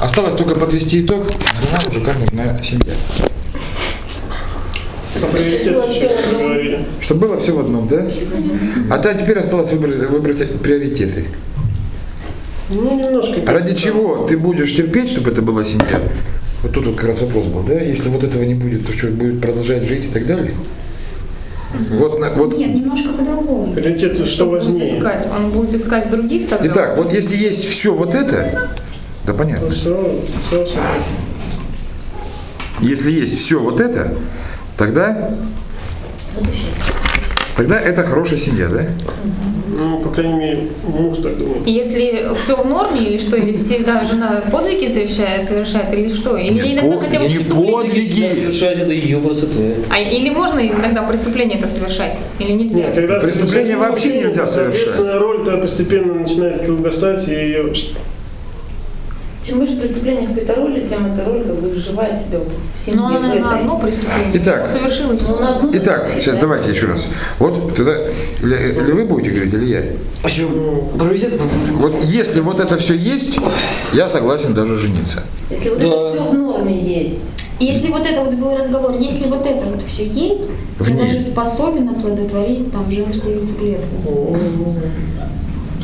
Осталось только подвести итог, приоритету еще раз говорили. Чтобы было все в одном, да? А то теперь осталось выбрать, выбрать приоритеты. Ну, немножко. Ради чего ты будешь терпеть, чтобы это была семья? Вот тут вот как раз вопрос был, да? Если вот этого не будет, то что будет продолжать жить и так далее? Вот, на- вот. Нет, немножко по-другому. Приоритеты, что важнее? искать? Он будет искать других тогда? Итак, вот если есть все вот это, да понятно. Все, все, все. Если есть все вот это, тогда, тогда это хорошая семья, да? Ну, по крайней мере, муж так думает. Если все в норме, или что, или всегда жена подвиги совершает, совершает, или что? Или Нет, иногда по- хотя бы не подвиги. Совершать это ее процессы. А, или можно иногда преступление это совершать, или нельзя? Нет, когда Преступление вообще нельзя совершать. Соответственно, роль-то постепенно начинает угасать, и ее... Чем больше преступлений какой-то роли, тем эта роль как бы выживает себя вот в семье. Но она, в этой. одно преступление. Итак. Совершил и Ну, на все. одну Итак, сейчас да? давайте еще раз. Вот тогда, или, или вы будете говорить, или я. Вот если вот это все есть, я согласен даже жениться. Если вот Да. это все в норме есть. Если вот это вот был разговор, если вот это вот все есть, В я ней. даже способен оплодотворить там женскую яйцеклетку.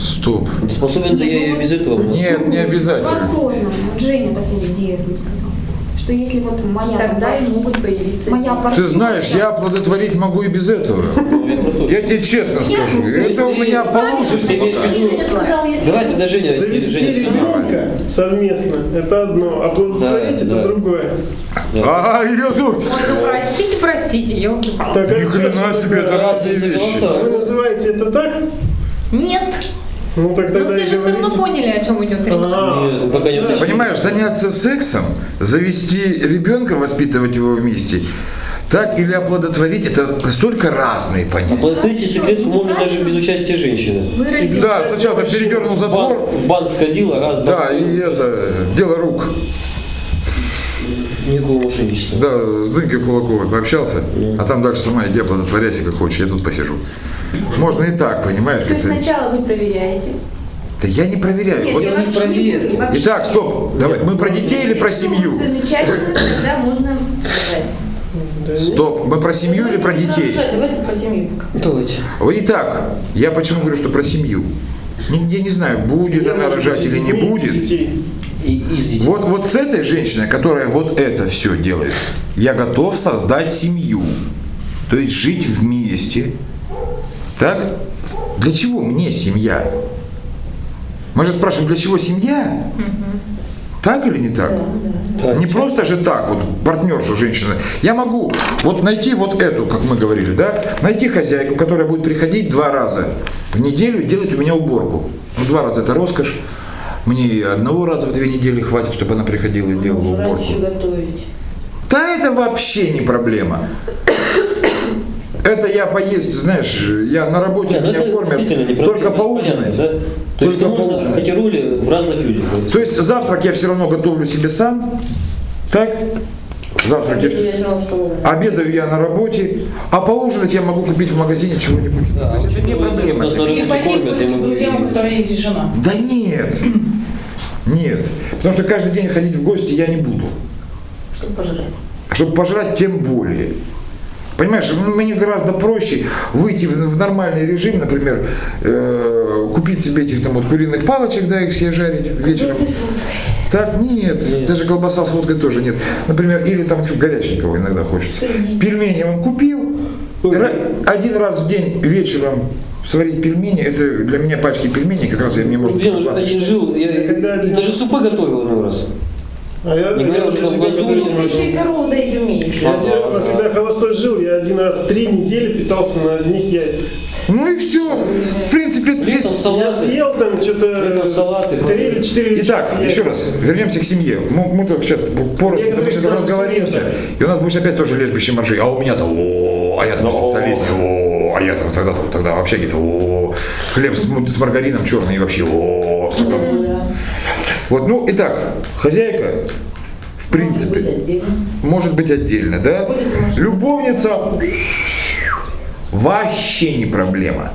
Стоп. Способен-то я и без этого. Нет, не обязательно. Осознанно. Вот Женя такую идею высказал. Что если вот моя Тогда и могут появиться. моя Ты партнерша- знаешь, я оплодотворить могу и без этого. Я что- Я тебе честно скажу. Это у меня получится. Ты имеешь в виду- Женя сказал, если... Давай тогда Женя, если Завести ребенка совместно – это одно, а плодотворить Да, это другое. А, я думаю, ну простите, простите, елки Так, а ни хрена себе, это разные вещи. Вы называете это так? Нет. Ну так Но тогда все и же все равно поняли, о чем идет речь. А, Нет, пока не да. уточнил. Понимаешь, заняться сексом, завести ребенка, воспитывать его вместе, так или оплодотворить, это настолько разные понятия. Оплатить секретку можно даже без участия женщины. Выразить. Да, сначала там передернул В банк, затвор, в банк сходила, раз, да, два, и это, дело рук. никакого мошенничества. Да, с Дынькой Кулаковой пообщался, а там дальше сама иди оплодотворяйся как хочешь, я тут посижу. Можно и так, понимаешь, То есть сначала вы проверяете. Да я не проверяю. Нет, Вот- я не проверю. вообще. Итак, стоп, давай, мы про детей или про семью? Замечательно, тогда можно. Стоп, мы про семью или про детей? продолжать, Давайте про семью пока. Давайте. Итак, я почему говорю, что про семью? Я не знаю, будет она рожать или не будет. Вот, вот с этой женщиной, которая вот это все делает, я готов создать семью. То есть жить вместе. Так? Для чего мне семья? Мы же спрашиваем, для чего семья? Так или не так? Да. Не просто же так, вот партнершу женщины. Я могу вот найти вот эту, как мы говорили, да, найти хозяйку, которая будет приходить два раза в неделю делать у меня уборку. Ну, два раза это роскошь. Мне одного раза в две недели хватит, чтобы она приходила и делала уборку. Да это вообще не проблема. Это я поесть, знаешь, я на работе Нет, ну меня кормят только поужинать. да? То есть Только нужно поужинать. эти роли в разных людях. То есть завтрак я все равно готовлю себе сам, так? Завтрак я... Обедаю в столовой. Обедаю я на работе, а поужинать я могу купить в магазине чего-нибудь. Да, То есть это не проблема. есть. Да нет. Нет. Потому что каждый день ходить в гости я не буду. Чтобы пожрать. Чтобы пожрать, тем более. Понимаешь, мне гораздо проще выйти в, нормальный режим, например, э, купить себе этих там вот куриных палочек, да, их себе жарить вечером. Так, нет, Нет. даже колбаса с водкой тоже нет. Например, или там что горяченького иногда хочется. Пельмени он купил, один раз в день вечером сварить пельмени, это для меня пачки пельменей, как раз я мне можно Где он же 20 один штук. жил, я, Я когда один- даже супы готовил иной раз. А я, Не я там глазурь, готовил. Ты еще и корову доить умеешь. Я ага. когда я холостой жил, я один раз три недели питался на одних яйцах. Ну и все. В принципе, Летом здесь... Я салаты. съел там что-то салаты. три или четыре Итак, яйца. еще раз, вернемся к семье. Мы, мы только сейчас порознь, сейчас даже разговоримся, и у нас будет опять тоже лежбище моржей. А у меня-то, о, а я-то на социализме, о, а я-то тогда, тогда вообще где-то, о, хлеб с, с маргарином черный и вообще, о, стакан. Вот, ну, итак, хозяйка, в принципе, Может быть, отдельно. может быть отдельно, да? Любовница вообще не проблема.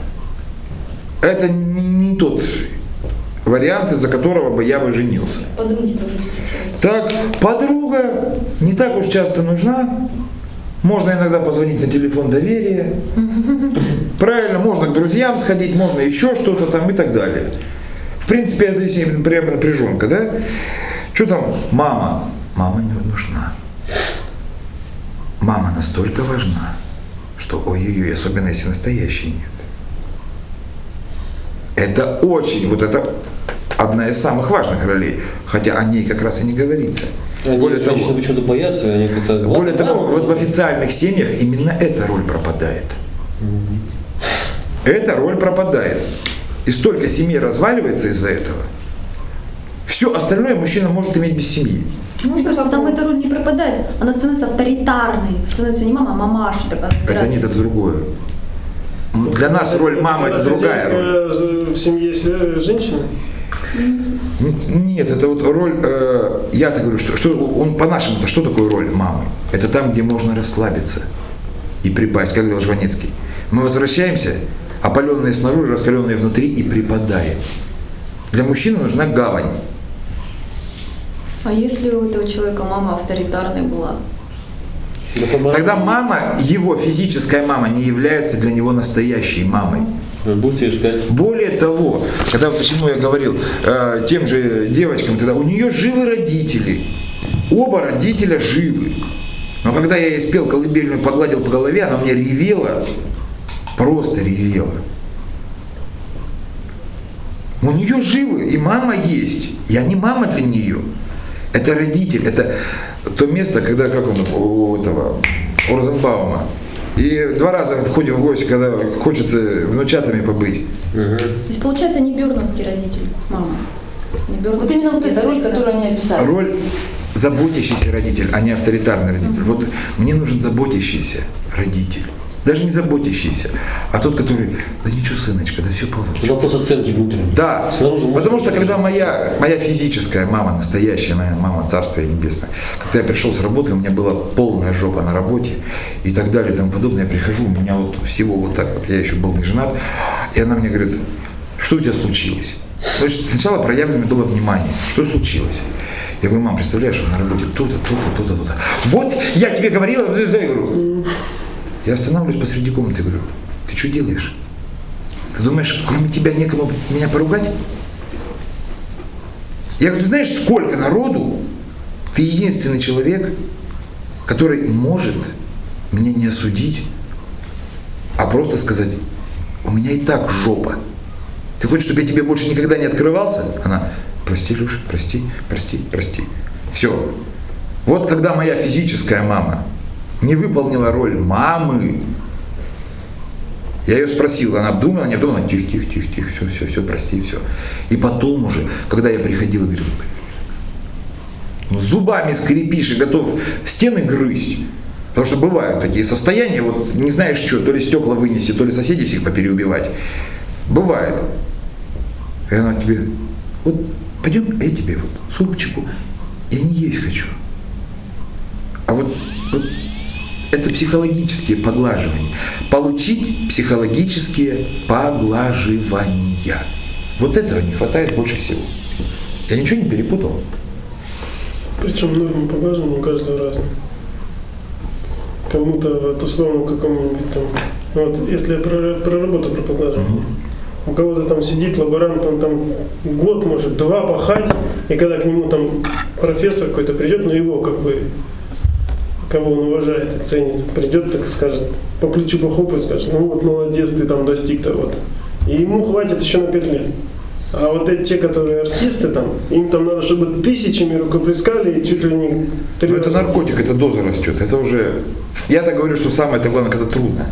Это не, тот вариант, из-за которого бы я бы женился. Так, подруга не так уж часто нужна. Можно иногда позвонить на телефон доверия. Правильно, можно к друзьям сходить, можно еще что-то там и так далее. В принципе, это если прямо напряженка, да? Что там? Мама. Мама не нужна. Мама настолько важна, что ой-ой-ой, особенно если настоящей нет. Это очень, вот это одна из самых важных ролей, хотя о ней как раз и не говорится. Они Более того, почему-то боятся, они как-то... более «Ладно, того, ладно». вот в официальных семьях именно эта роль пропадает. Эта роль пропадает. И столько семей разваливается из-за этого. Все остальное мужчина может иметь без семьи. Можно Потому что там эта роль не пропадает, она становится авторитарной, становится не мама, а мамаша такая. Это нет, это другое. М, Для нас роль мамы это другая роль. В семье с- э, женщины? Нет, это вот роль, э, я так говорю, что, что он по-нашему-то, что такое роль мамы? Это там, где можно расслабиться и припасть, как говорил Жванецкий. Мы возвращаемся, опаленные снаружи, раскаленные внутри, и припадаем. Для мужчины нужна гавань. А если у этого человека мама авторитарной была? Тогда мама, его физическая мама, не является для него настоящей мамой. Будете искать. Более того, когда почему я говорил э, тем же девочкам, тогда у нее живы родители, оба родителя живы. Но когда я ей спел колыбельную, погладил по голове, она у меня ревела, просто ревела. У нее живы, и мама есть. Я не мама для нее. Это родитель, это то место, когда, как он, у этого, у Розенбаума. И два раза входим в гости, когда хочется внучатами побыть. Мгм. То есть получается не бюрновский родитель, мама. Не Вот бюрновский именно вот эта роль, которую они описали. Роль заботящийся родитель, а не авторитарный родитель. Вот мне нужен заботящийся родитель. Даже не заботящийся, а тот, который, да ничего, сыночка, да все получится. вопрос оценки внутренней. Да, Снаружи потому что когда моя, моя физическая мама, настоящая моя мама, Царствие Небесное, когда я пришел с работы, у меня была полная жопа на работе и так далее и тому подобное, я прихожу, у меня вот всего вот так вот, я еще был не женат, и она мне говорит, что у тебя случилось? То есть сначала проявлено было внимание, что случилось? Я говорю, мам, представляешь, на работе то-то, то-то, то-то, то-то. Вот, я тебе говорила, я говорю, я останавливаюсь посреди комнаты и говорю, ты что делаешь? Ты думаешь, кроме тебя некому меня поругать? Я говорю, ты знаешь, сколько народу? Ты единственный человек, который может меня не осудить, а просто сказать, у меня и так жопа. Ты хочешь, чтобы я тебе больше никогда не открывался? Она, прости, Люша, прости, прости, прости. Все. Вот когда моя физическая мама не выполнила роль мамы, я ее спросил, она обдумала, не обдумала, тихо, тихо, тихо, тихо, все, все, все, прости, все. И потом уже, когда я приходил, говорил, ну, зубами скрипишь и готов стены грызть. Потому что бывают такие состояния, вот не знаешь что, то ли стекла вынести, то ли соседей всех попереубивать. Бывает. И она тебе, вот пойдем, я тебе вот супчику, я не есть хочу. А вот, вот это психологические поглаживания. Получить психологические поглаживания. Вот этого не хватает больше всего. Я ничего не перепутал. Причем нормы поглаживания у каждого разные. Кому-то вот условно какому-нибудь там, вот если я про, про работу про поглаживание, у кого-то там сидит лаборант, он там год может, два пахать, и когда к нему там профессор какой-то придет, ну его как бы, кого он уважает и ценит, придет, так скажет, по плечу похлопает, скажет, ну вот молодец, ты там достиг того-то. И ему хватит еще на пять лет. А вот эти, те, которые артисты там, им там надо, чтобы тысячами рукоплескали и чуть ли не три Ну, это наркотик, это доза растет. Это уже... Я так говорю, что самое это главное, когда трудно.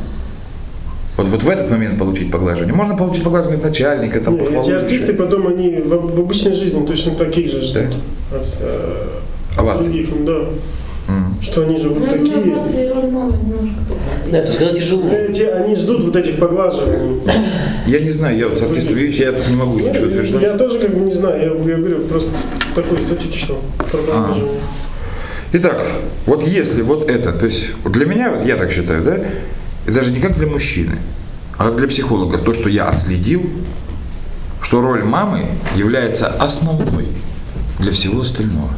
Вот, вот в этот момент получить поглаживание. Можно получить поглаживание от начальника, там, Не, эти артисты потом, они в, в обычной жизни точно таких же ждут. От, э, Оваций. других, да. Что они же вот Ну, такие. Да, то есть когда тяжело. Эти, они ждут вот этих поглаживаний. Я не знаю, я вот с артистом, видишь, я тут не могу ничего Ну, утверждать. Я тоже как бы не знаю, я, я говорю, просто такую статью читал. про поглаживание. Итак, вот если вот это, то есть вот для меня, вот я так считаю, да, и даже не как для мужчины, а как для психологов, то, что я отследил, что роль мамы является основной для всего остального.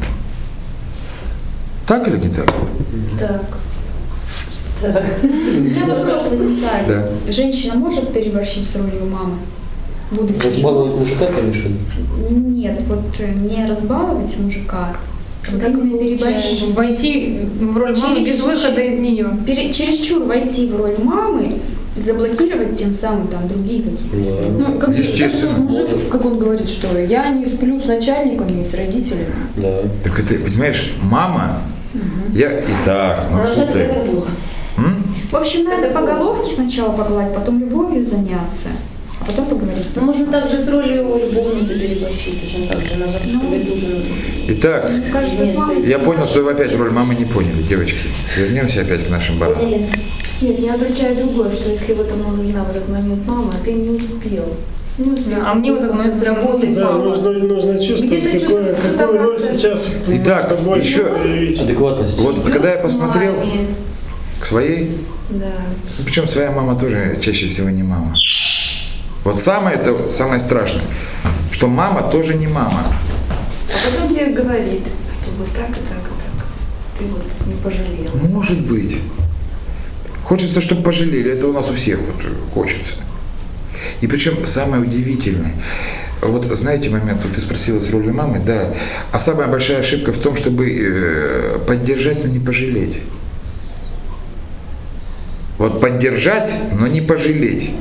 Так или не так? Так. У меня вопрос возникает. Да. Женщина может переборщить с ролью мамы? Будучи Разбаловать мужика, конечно. Нет, вот э, не разбаловать мужика, а вот именно переборщить. Войти в роль мамы без выхода из нее. Пере- чересчур войти в роль мамы, заблокировать тем самым там другие какие-то. Да. Ну, как Естественно. так что мужик, как он говорит, что я не сплю с начальником, не с родителями. Да. Так это, понимаешь, мама, я и так, ну Рожать путаю. это плохо. М? В общем, надо по головке сначала погладить, потом любовью заняться, а потом поговорить. Ну, можно также с ролью любовницы переборщить, так же. Надо Ну. Итак, кажется, я понял, что вы опять роль мамы не поняли, девочки. Вернемся опять к нашим баранам. Нет, меня удручает другое, что если вот ему нужна в этот момент мама, а ты не успел. А мне в этот момент с работы Да, нужно, нужно чувствовать, какую что роль сейчас Итак, еще-. Адекватность. Вот когда я посмотрел Маме, к своей, Да. причем своя мама тоже чаще всего не мама. Вот самое это самое страшное, что мама тоже не мама. А потом тебе говорит, что вот так и так и так. Ты вот не пожалел. Может быть. Хочется, чтобы пожалели. Это у нас у всех вот хочется. И причем самое удивительное, вот знаете момент, вот ты спросила с ролью мамы, да, а самая большая ошибка в том, чтобы э, поддержать, но не пожалеть. Вот поддержать, но не пожалеть.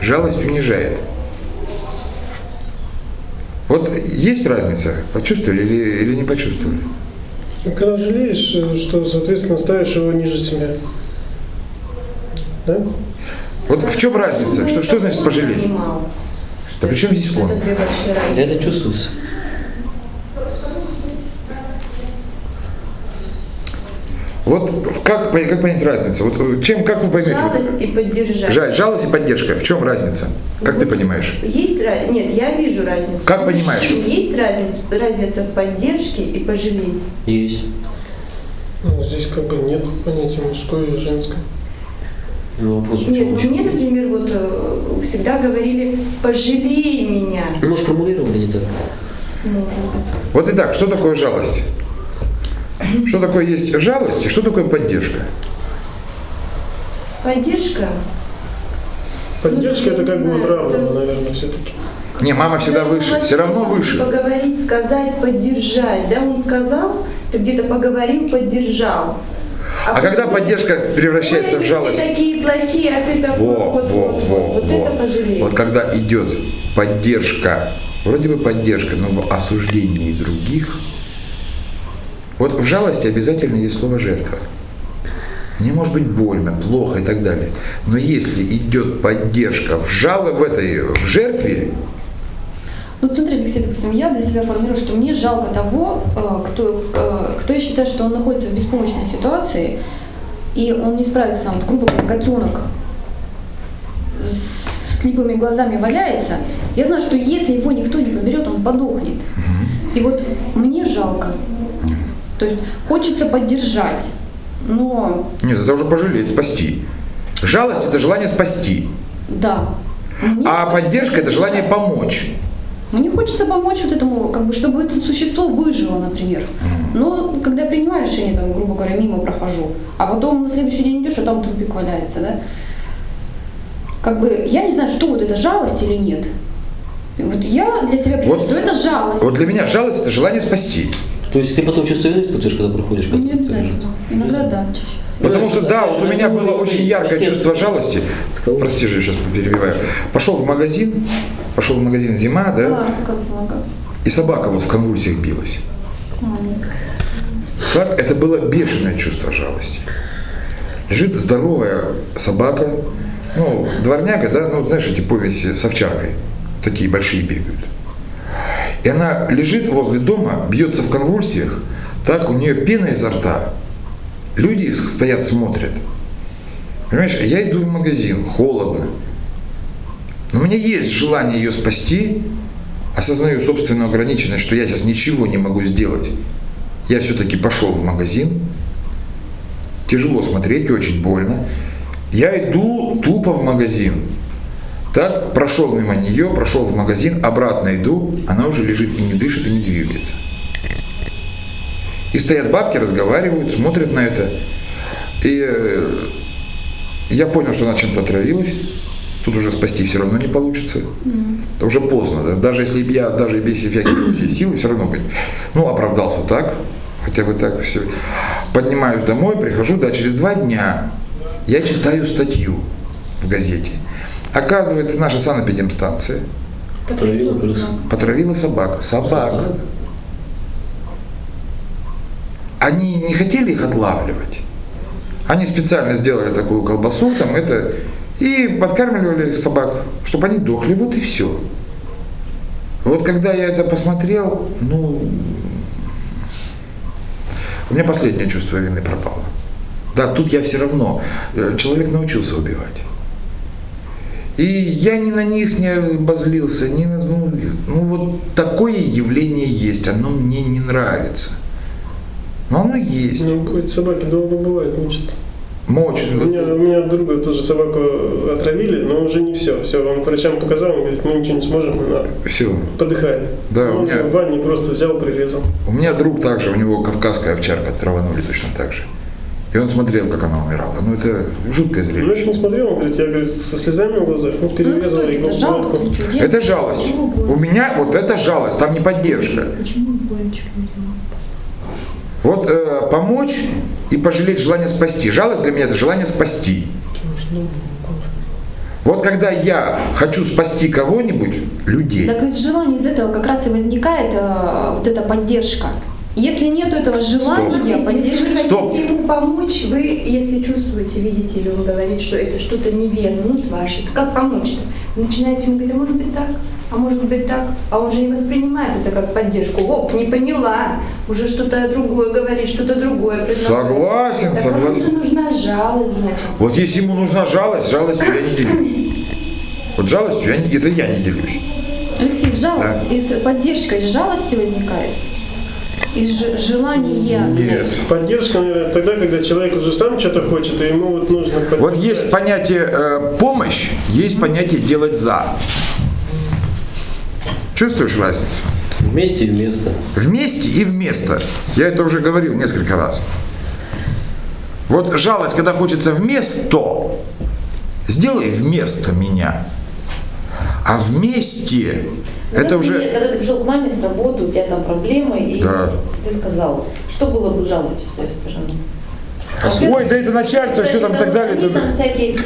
Жалость унижает. Вот есть разница, почувствовали или, или не почувствовали? Когда жалеешь, э, что, соответственно, ставишь его ниже себя. Да? Вот в чем разница? Что, что значит пожалеть? Да при чем здесь он? это чувствуется. Вот как, как понять разницу? Вот э, чем, как вы поймете? вот, Жалость и поддержать. жаль, жалость и поддержка. В чем разница? Как ты понимаешь? Есть разница? Нет, я вижу разницу. Как понимаешь? Есть разница, разница в поддержке и пожалеть. Есть. Ну, Здесь как бы нет понятия мужское и женское. Ну, вопрос Нет, ну мне, например, вот э, всегда говорили, пожалей меня. Ну, может, формулировали не так? Может быть. Вот и так, что такое жалость? Что такое есть жалость и что такое поддержка? Поддержка. Поддержка это как бы равно, это- наверное, все-таки. Не, мама всегда Да, выше, все равно выше. Поговорить, сказать, поддержать. Да, он сказал, ты где-то поговорил, поддержал. А когда поддержка превращается в жалость? Такие плохие, а ты такой, Во, вот, во, во, вот, во. это пожалей. Вот когда идет поддержка, вроде бы поддержка, но в осуждении других, вот в жалости обязательно есть слово жертва. Мне может быть больно, плохо и так далее. Но если идет поддержка в жало в этой в жертве, Ну, смотри, Алексей, допустим, я для себя формирую, что мне жалко того, э, кто, э, кто я считаю, что он находится в беспомощной ситуации, и он не справится сам. Вот, грубо говоря, котенок с слепыми глазами валяется. Я знаю, что если его никто не поберет, он подохнет. И вот мне жалко. То есть хочется поддержать, но нет, это уже пожалеть, спасти. Жалость это желание спасти, да. Мне а поддержка это желание помочь. Мне хочется помочь вот этому, как бы, чтобы это существо выжило, например. Но когда я принимаю решение, там, грубо говоря, мимо прохожу, а потом на следующий день идешь, а там трупик валяется, да? Как бы я не знаю, что вот это жалость или нет. Вот я для себя понимаю, Вот- что это жалость. Вот для меня жалость это желание спасти. То есть ты потом чувство вины испытываешь, когда проходишь? Ну, не обязательно. Иногда да, чаще. Потому что да, вот у меня было очень яркое чувство жалости. Прости же, сейчас перебиваю. Пошел в магазин, пошел в магазин зима, да, и собака вот в конвульсиях билась. Как? Это было бешеное чувство жалости. Лежит здоровая собака, ну, дворняга, да, ну, знаешь, эти повеси с овчаркой, такие большие бегают. И она лежит возле дома, бьется в конвульсиях, так у нее пена изо рта. Люди стоят, смотрят. Понимаешь, я иду в магазин, холодно. Но у меня есть желание ее спасти, осознаю собственную ограниченность, что я сейчас ничего не могу сделать. Я все-таки пошел в магазин, тяжело смотреть, очень больно. Я иду тупо в магазин. Так, прошел мимо нее, прошел в магазин, обратно иду, она уже лежит и не дышит, и не двигается. И стоят бабки, разговаривают, смотрят на это. И э, я понял, что она чем-то отравилась. Тут уже спасти все равно не получится. Это Уже поздно. да. Даже если бы я, даже если бы я кинул все силы, все равно бы, ну, оправдался так, хотя бы так все. Поднимаюсь домой, прихожу, да, через два дня я читаю статью в газете. Оказывается, наша санэпидемстанция Отравила крыс. потравила собак. Собак. Они не хотели их отлавливать. Они специально сделали такую колбасу, там это, и подкармливали собак, чтобы они дохли, вот и все. Вот когда я это посмотрел, ну, у меня последнее чувство вины пропало. Да, тут я все равно, э, человек научился убивать. И я ни на них не обозлился, ни на, ну, ну вот такое явление есть, оно мне не нравится. Но оно есть. Ну, эти собаки долго бывает, мучатся. Мочь. У меня, у меня друга тоже собаку отравили, но уже не все. Все, он врачам показал, он говорит, мы ничего не сможем, она Все. подыхает. Да, у он меня- в ванне просто взял, прирезал. У меня друг также, у него кавказская овчарка, траванули точно так же. И он смотрел, как она умирала. Ну это жуткое Ну, я зрелище. же не смотрел, он говорит, я говорит, со слезами в глазах, ну, Ну, перерезал что его это, жалость? Делать? Это жалость. У меня вот это жалость, там не поддержка. Почему Бончик не делал? Вот э, помочь и пожалеть желание спасти. Жалость для меня это желание спасти. Вот когда я хочу спасти кого-нибудь, людей, Так из желания из этого как раз и возникает э, вот эта поддержка. Если нет этого желания, Стоп. поддержки Если вы хотите ему помочь, вы, если чувствуете, видите, или он говорит, что это что-то неверно, ну, с вашей, то как помочь-то? Вы начинаете ему говорить, а может быть так, а может быть так, а он же не воспринимает это как поддержку. Оп, не поняла, уже что-то другое говорит, что-то другое. Согласен, так согласен. кому же нужна жалость, значит. Вот если ему нужна жалость, жалостью я не делюсь. Вот жалостью я не, это я не делюсь. Алексей, жалость, из поддержка из жалости возникает, из ж- желания. Нет. Поддержка, наверное, тогда, когда человек уже сам что-то хочет, и ему вот нужно Вот есть понятие э, помощь, есть понятие делать за. Чувствуешь разницу? Вместе и вместо. Вместе и вместо. Я это уже говорил несколько раз. Вот жалость, когда хочется вместо, сделай вместо меня. А вместе, это Ну, уже... Когда ты пришел к маме с работы, у тебя там проблемы, и Да. ты сказал, что было бы жалостью с своей стороны? Ой, да это начальство, все там и так далее. Там всякие,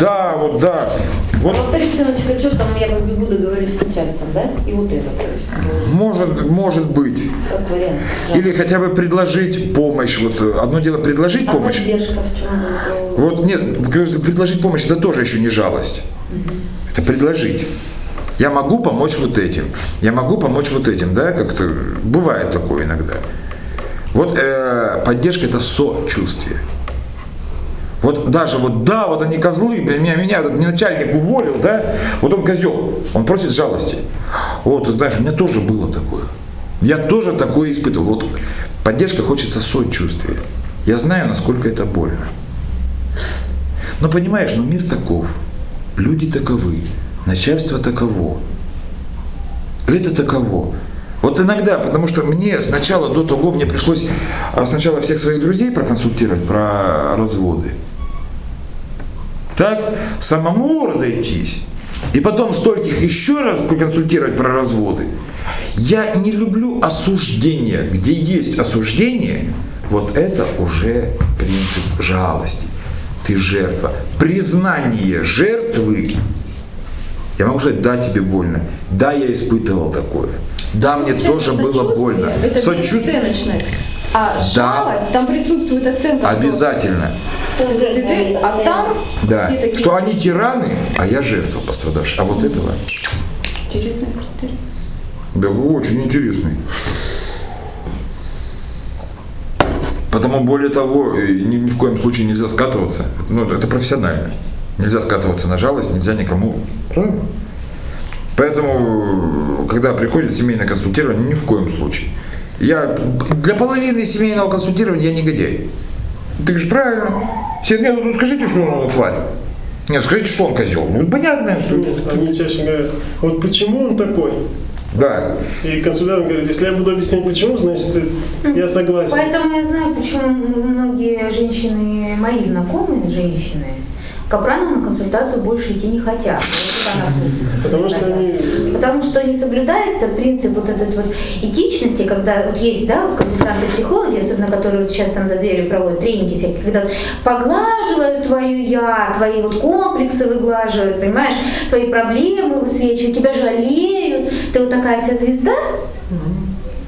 Да, вот да. А Вот во-вторых, сыночка, что там я побегу договорюсь с начальством, да? И вот это, может, может быть. как вариант. Или хотя бы предложить помощь. Вот э, одно дело предложить а помощь. поддержка в чем? Вот нет, предложить помощь это тоже еще не жалость. Это предложить. Я могу помочь вот этим. Я могу помочь вот этим, да, как-то бывает такое иногда. Вот э, поддержка это сочувствие. Вот даже вот да, вот они козлы, блин, меня, меня этот начальник уволил, да, вот он козел, он просит жалости. Вот, знаешь, у меня тоже было такое. Я тоже такое испытывал. Вот поддержка хочется сочувствия. Я знаю, насколько это больно. Но понимаешь, ну мир таков, люди таковы, начальство таково, это таково. Вот иногда, потому что мне сначала до того, мне пришлось а, сначала всех своих друзей проконсультировать про разводы. Так, самому разойтись, и потом стольких еще раз проконсультировать про разводы. Я не люблю осуждения. Где есть осуждение, вот это уже принцип жалости. Ты жертва. Признание жертвы. Я могу сказать, да, тебе больно. Да, я испытывал такое. Да, мне тоже было больно. Это Сочу- оценочность. А Да. жалость, там присутствует оценка. Обязательно. а там Да. все такие Что они тираны, а я жертва пострадавшая. А вот этого интересные критерии. Да, очень интересный. Потому более того, э, ни, ни в коем случае нельзя скатываться. Ну, это профессионально. Нельзя скатываться на жалость, нельзя никому. Правильно? Поэтому, э, когда приходит семейное консультирование, ни в коем случае. Я для половины семейного консультирования я негодяй. Ты говоришь, правильно. Все, нет, ну скажите, что он тварь. Нет, скажите, что он козел. Ну, понятно, что... Они чаще говорят, вот почему он такой? Да. И консультант говорит, если я буду объяснять почему, значит я согласен. Поэтому я знаю, почему многие женщины, мои знакомые женщины, к Капрану на консультацию больше идти не хотят. Вот. Потому что они Потому что не соблюдается принцип вот этой вот этичности, когда вот есть, да, вот консультанты-психологи, особенно которые вот сейчас там за дверью проводят тренинги всякие, когда поглаживают твою я, твои вот комплексы выглаживают, понимаешь, твои проблемы высвечивают, тебя жалеют, ты вот такая вся звезда,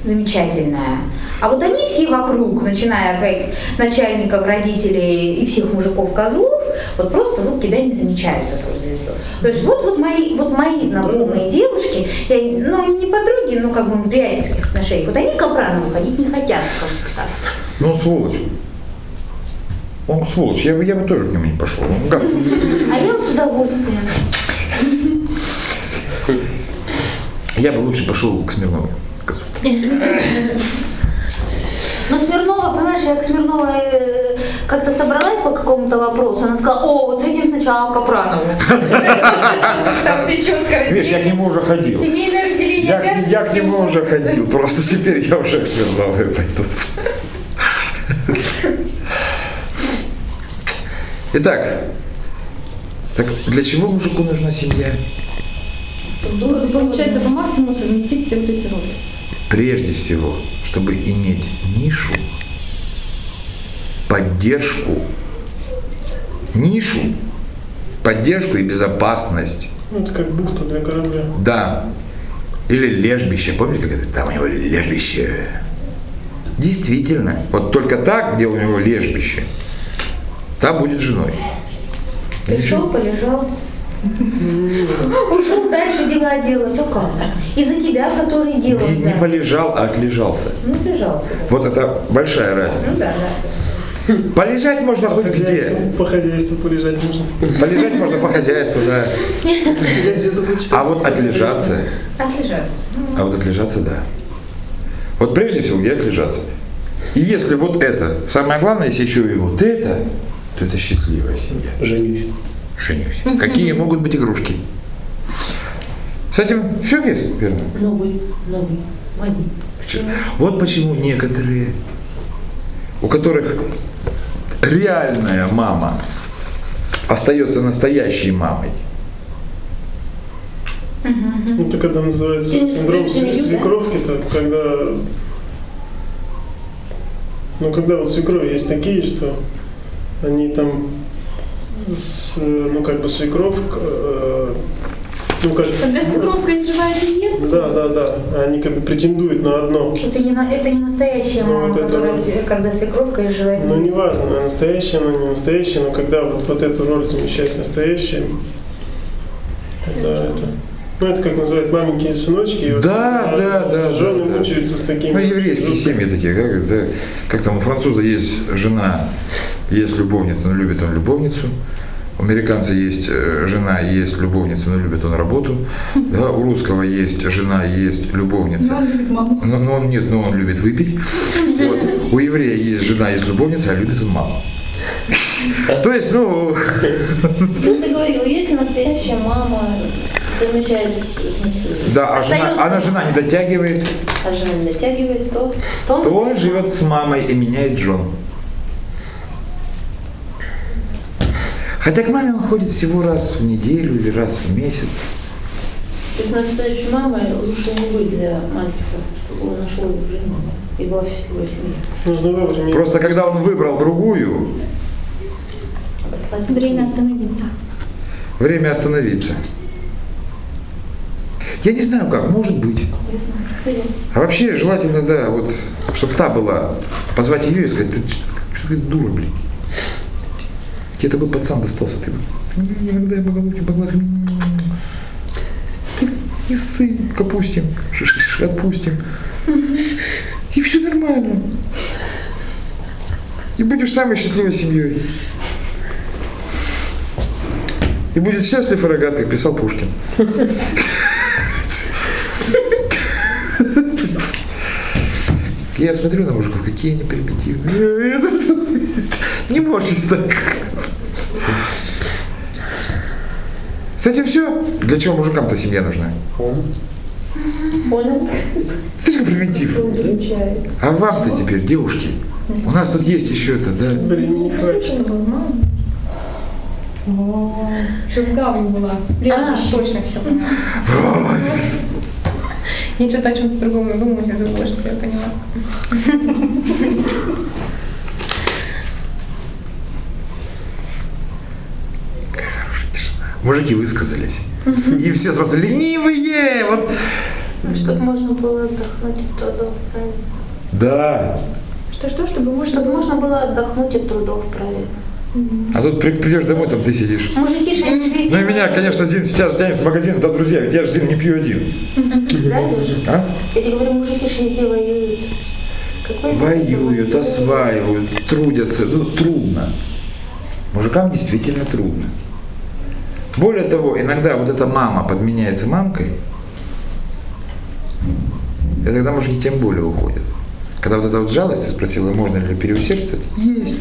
замечательная. А вот они все вокруг, начиная от твоих начальников, родителей и всех мужиков-козлов, вот просто вот тебя не замечают за твою звезду. То есть вот, вот, мои, вот мои знакомые девушки, я, ну они не подруги, ну как бы приятельских отношениях, вот они к Капранову ходить не хотят консультацию. Ну, он сволочь. Он сволочь. Я, бы- я бы тоже к нему не пошел. Ну, как? А я вот с удовольствием. Я бы лучше пошел к Смирновой. Но Смирнова, понимаешь, я к Смирновой э, как-то собралась по какому-то вопросу, она сказала, о, вот с этим сначала к Капранову. Там все четко Видишь, я к нему уже ходил. Семейное разделение Я, к- нему уже ходил, просто теперь я уже к Смирновой пойду. Итак, так для чего мужику нужна семья? Получается, по максимуму совместить все вот эти роли. Прежде всего, чтобы иметь нишу, поддержку, нишу, поддержку и безопасность. ну, это как бухта для корабля. Да. Или лежбище. Помните, как это? Там у него лежбище. Действительно. Вот только так, где у него лежбище, та будет женой. Пришел, полежал. Ушел дальше дела делать. Как? Из-за тебя, который делал. Не, не полежал, а отлежался. Ну, лежался. да. Вот это большая Ну разница. да, да. Полежать можно По хоть где. по хозяйству полежать можно. Полежать можно по хозяйству, да. А вот отлежаться, Отлежаться. Ну, а вот отлежаться, да. Вот прежде всего, где отлежаться? И если вот это, самое главное, если еще и вот это, то это счастливая семья. Женюсь. Женюсь. Какие могут быть игрушки? С этим все вес, верно? Новый, новый, один. Вот почему некоторые, у которых реальная мама остается настоящей мамой. Это когда называется синдром свекровки, то когда ну когда вот свекрови есть такие, что они там с, ну как бы свекровь, э, ну как Когда свекровка изживает невесту, да, да, да, они как бы претендуют на одно. Это не, на- это не настоящая Ну, мама, вот это которая, когда свекровка изживает. Ну не важно, настоящая, она не настоящая, но когда вот, вот эту роль замещает настоящая, тогда это. Ну, это как называют маменькие сыночки. и вот, Да, а, да, да, Жены да, да. мучаются с такими. Ну, еврейские жуткими. семьи такие, как, да, как там у француза есть жена, есть любовница, но любит он любовницу. У американца есть э, жена, есть любовница, но любит он работу. Да, у русского есть жена, есть любовница. но он любит маму. Но, но он нет, но он любит выпить. Вот. У еврея есть жена, есть любовница, а любит он маму. То есть, ну, Ну, ты говорил, если настоящая мама замечает, да, а жена, она жена не дотягивает, а жена не дотягивает, то, то, то он живет с мамой и меняет жен. Хотя к маме он ходит всего раз в неделю или раз в месяц. То есть настоящей мамой лучше не быть для мальчика, чтобы он нашел жену и была счастливая семья. Просто когда он выбрал другую, Время остановиться. время остановиться. Я не знаю как, может быть. А вообще желательно, да, вот, чтобы та была, позвать ее и сказать, ты что ты дура, блин. Тебе такой пацан достался, ты, иногда по головке погладил. Ты не ссы, опустим, отпустим. И все нормально. И будешь самой счастливой семьей. И будет счастлив и рогат, как писал Пушкин. Я смотрю на мужиков, какие они примитивные. Не можешь так. Кстати, все. Для чего мужикам-то семья нужна? Понял? Ты же примитив. А вам-то теперь, девушки, у нас тут есть еще это, да? Времени не хватит. Чтобы мама. Чтобы гавань была. А. Точно все Я что-то о чем-то другом думала, я забыла, что я поняла. Мужики высказались. И все сразу ленивые. Вот. Чтобы можно было отдохнуть от трудов, правильно? Да. Что-что, чтобы можно Чтобы можно было отдохнуть от трудов, правильно? А тут при- придешь домой, там ты сидишь. Мужики же они же везде... Ну и меня, конечно, один сейчас тянет в магазин, да, друзья, ведь я же один не пью один. Да? А? Я тебе говорю, мужики же везде воюют. Какой это Воюют, воюют? осваивают, трудятся. Ну, трудно. Мужикам действительно трудно. Более того, иногда вот эта мама подменяется мамкой, и тогда мужики тем более уходят. Когда вот эта вот жалость, ты спросила, можно ли переусердствовать? Есть.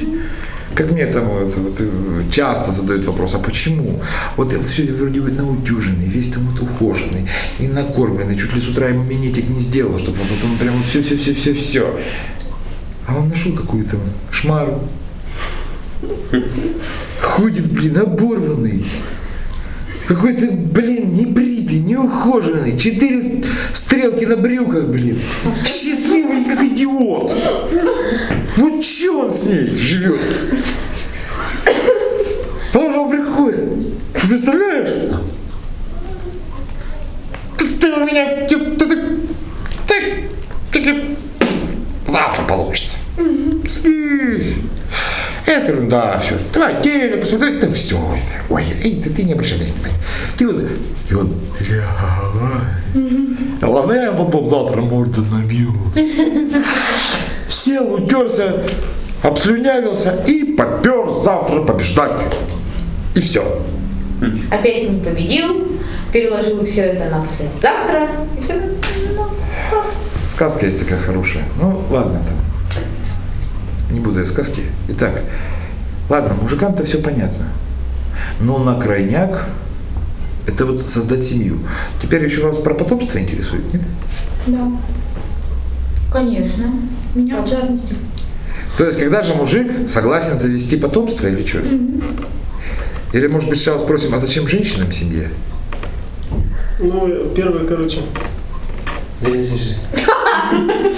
Как мне там вот, вот, часто задают вопрос, а почему? Вот я все вроде бы наутюженный, весь там вот ухоженный и накормленный, чуть ли с утра ему минетик не сделал, чтобы вот он прям вот все-все-все-все-все. А он нашел какую-то шмару. Ходит, блин, оборванный. Какой-то, блин, небритый, неухоженный. Четыре стрелки на брюках, блин. Счастливый, как идиот. Вот что он с ней живет? Потому что он приходит. Ты представляешь? Ты у меня... Ты, ты, ты, ты- ты- ты- завтра получится. Это ерунда все. Давай, телек, смотри, это все. Ой, эй, ты, ты не обращай внимания. Ты вот, и он, ладно, я потом завтра морду набью. Сел, утерся, обслюнявился и попер завтра побеждать. И все. Опять не победил, переложил все это на послезавтра. И все. Ну. Сказка есть такая хорошая. Ну, ладно там. Не буду я сказки. Итак, ладно, мужикам-то все понятно. Но на крайняк это вот создать семью. Теперь еще вас про потомство интересует, нет? Да. Конечно. Меня в частности. То есть, когда же мужик согласен завести потомство или что? Или, может быть, сначала спросим, а зачем женщинам семья? Ну, первое, короче,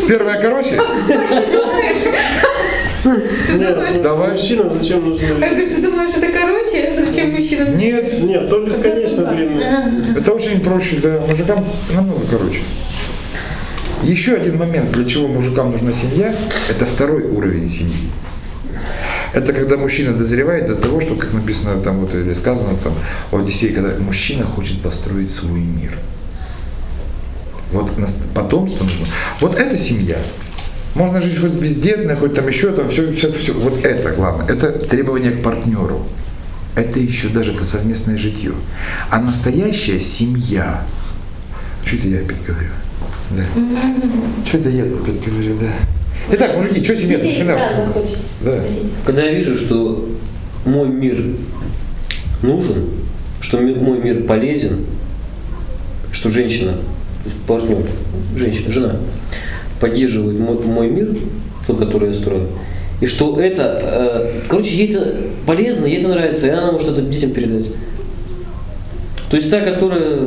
Первое, короче, Давай. мужчинам зачем нужно... Ты думаешь, это короче? Зачем мужчина? нет, Нет, то бесконечно, блин. это очень проще, да, мужикам намного короче. Еще один момент, для чего мужикам нужна семья, это второй уровень семьи. Это когда мужчина дозревает до того, что, как написано там вот или сказано там в Одиссее, когда мужчина хочет построить свой мир. Вот потомство нужно. Вот это семья. Можно жить хоть бездетно, хоть там еще там все, все, все. Вот это главное. Это требование к партнеру. Это еще даже это совместное житье. А настоящая семья. Что это я опять говорю? Да. Что это я опять говорю, да. Итак, мужики, что семья Детей финал? да. Да. Когда я вижу, что мой мир нужен, что мой мир полезен, что женщина, партнер, женщина, жена, поддерживает мой, мой мир, тот, который я строю, и что это, э, короче, ей это полезно, ей это нравится, и она может это детям передать. То есть та, которая,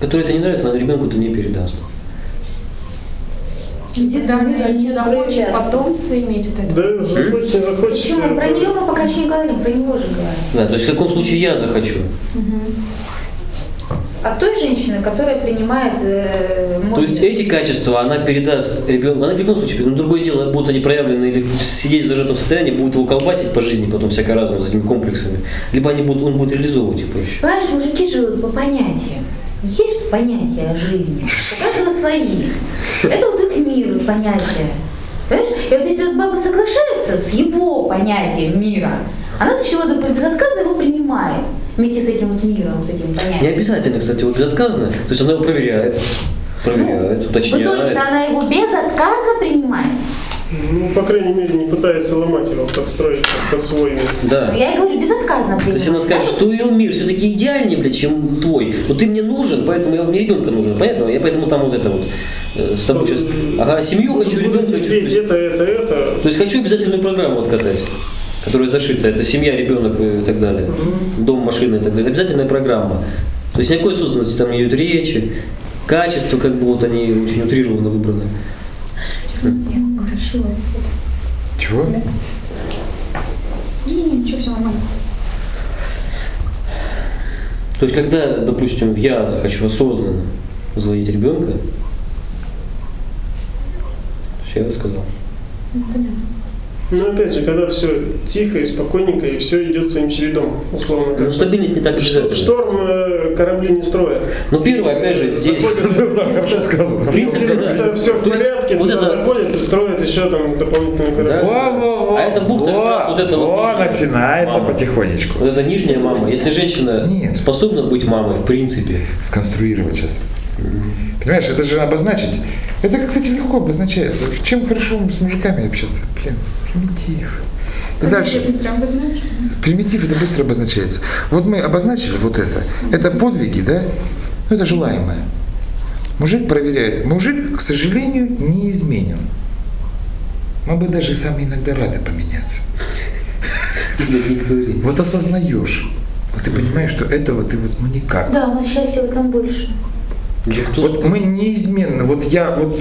которой это не нравится, она ребенку это не передаст. Она не захочет потомство иметь вот это. Да, захочется, захочется. Почему? Про нее мы пока еще не говорим, про него же говорим. Да, то есть в каком случае я захочу. От той женщины, которая принимает э, мой То есть эти качества она передаст ребенку, она в любом случае, но другое дело, будут они проявлены или сидеть в зажатом состоянии, будут его колбасить по жизни потом всяко разным, с этими комплексами, либо они будут, он будет реализовывать их проще. Понимаешь, мужики живут по понятиям. Есть понятия о жизни. У каждого свои. Это вот их мир, понятия. Понимаешь? И вот если вот баба соглашается с его понятием мира, она значит, его безотказно его принимает. Вместе с этим вот миром, с этим Не понятием. обязательно, кстати, вот безотказно. То есть она его проверяет, проверяет, Ну, В итоге уточняет. она его безотказно принимает. Ну, по крайней мере, не пытается ломать его, подстроить под свой мир. Да. Я и говорю, безотказно То есть она скажет, что Элмир все-таки идеальнее, блядь, чем твой. Вот ты мне нужен, поэтому я, мне ребенка нужен. Понятно? Я поэтому там вот это вот э, с тобой сейчас. Ага, семью хочу, ребенка Будете хочу. это, это, это. То есть хочу обязательную программу откатать, которая зашита. Это семья, ребенок и так далее. Дом, машина и так далее. Это обязательная программа. То есть никакой осознанности там не идет речи. Качество, как бы вот они очень утрированно выбраны. Чего? Не, не, ничего, все нормально. То есть, когда, допустим, я захочу осознанно заводить ребенка, все я сказал. Но опять же, когда все тихо и спокойненько, и все идет своим чередом, условно Ну, говоря. стабильность не так обязательно. Шторм э, корабли не строят. Но первое, опять же, здесь... Да, хорошо сказано. В принципе, да. Когда все в порядке, вот туда это- заходят и строят еще там дополнительные корабли. А это бухта как раз вот это вот начинается потихонечку. Вот это нижняя мама. Если женщина способна быть мамой, в принципе, Сконструировать сейчас. Понимаешь, это же обозначить. Это, кстати, легко обозначается. Чем хорошо с мужиками общаться? Блин, примитив. И дальше. Примитив это быстро обозначается. Вот мы обозначили вот это. Это подвиги, да? Ну, это желаемое. Мужик проверяет. Мужик, к сожалению, не изменен. Мы бы даже сами иногда рады поменяться. Вот осознаешь. Вот ты понимаешь, что этого ты вот ну никак. Да, у нас счастья в этом больше. Вот мы неизменно, вот я вот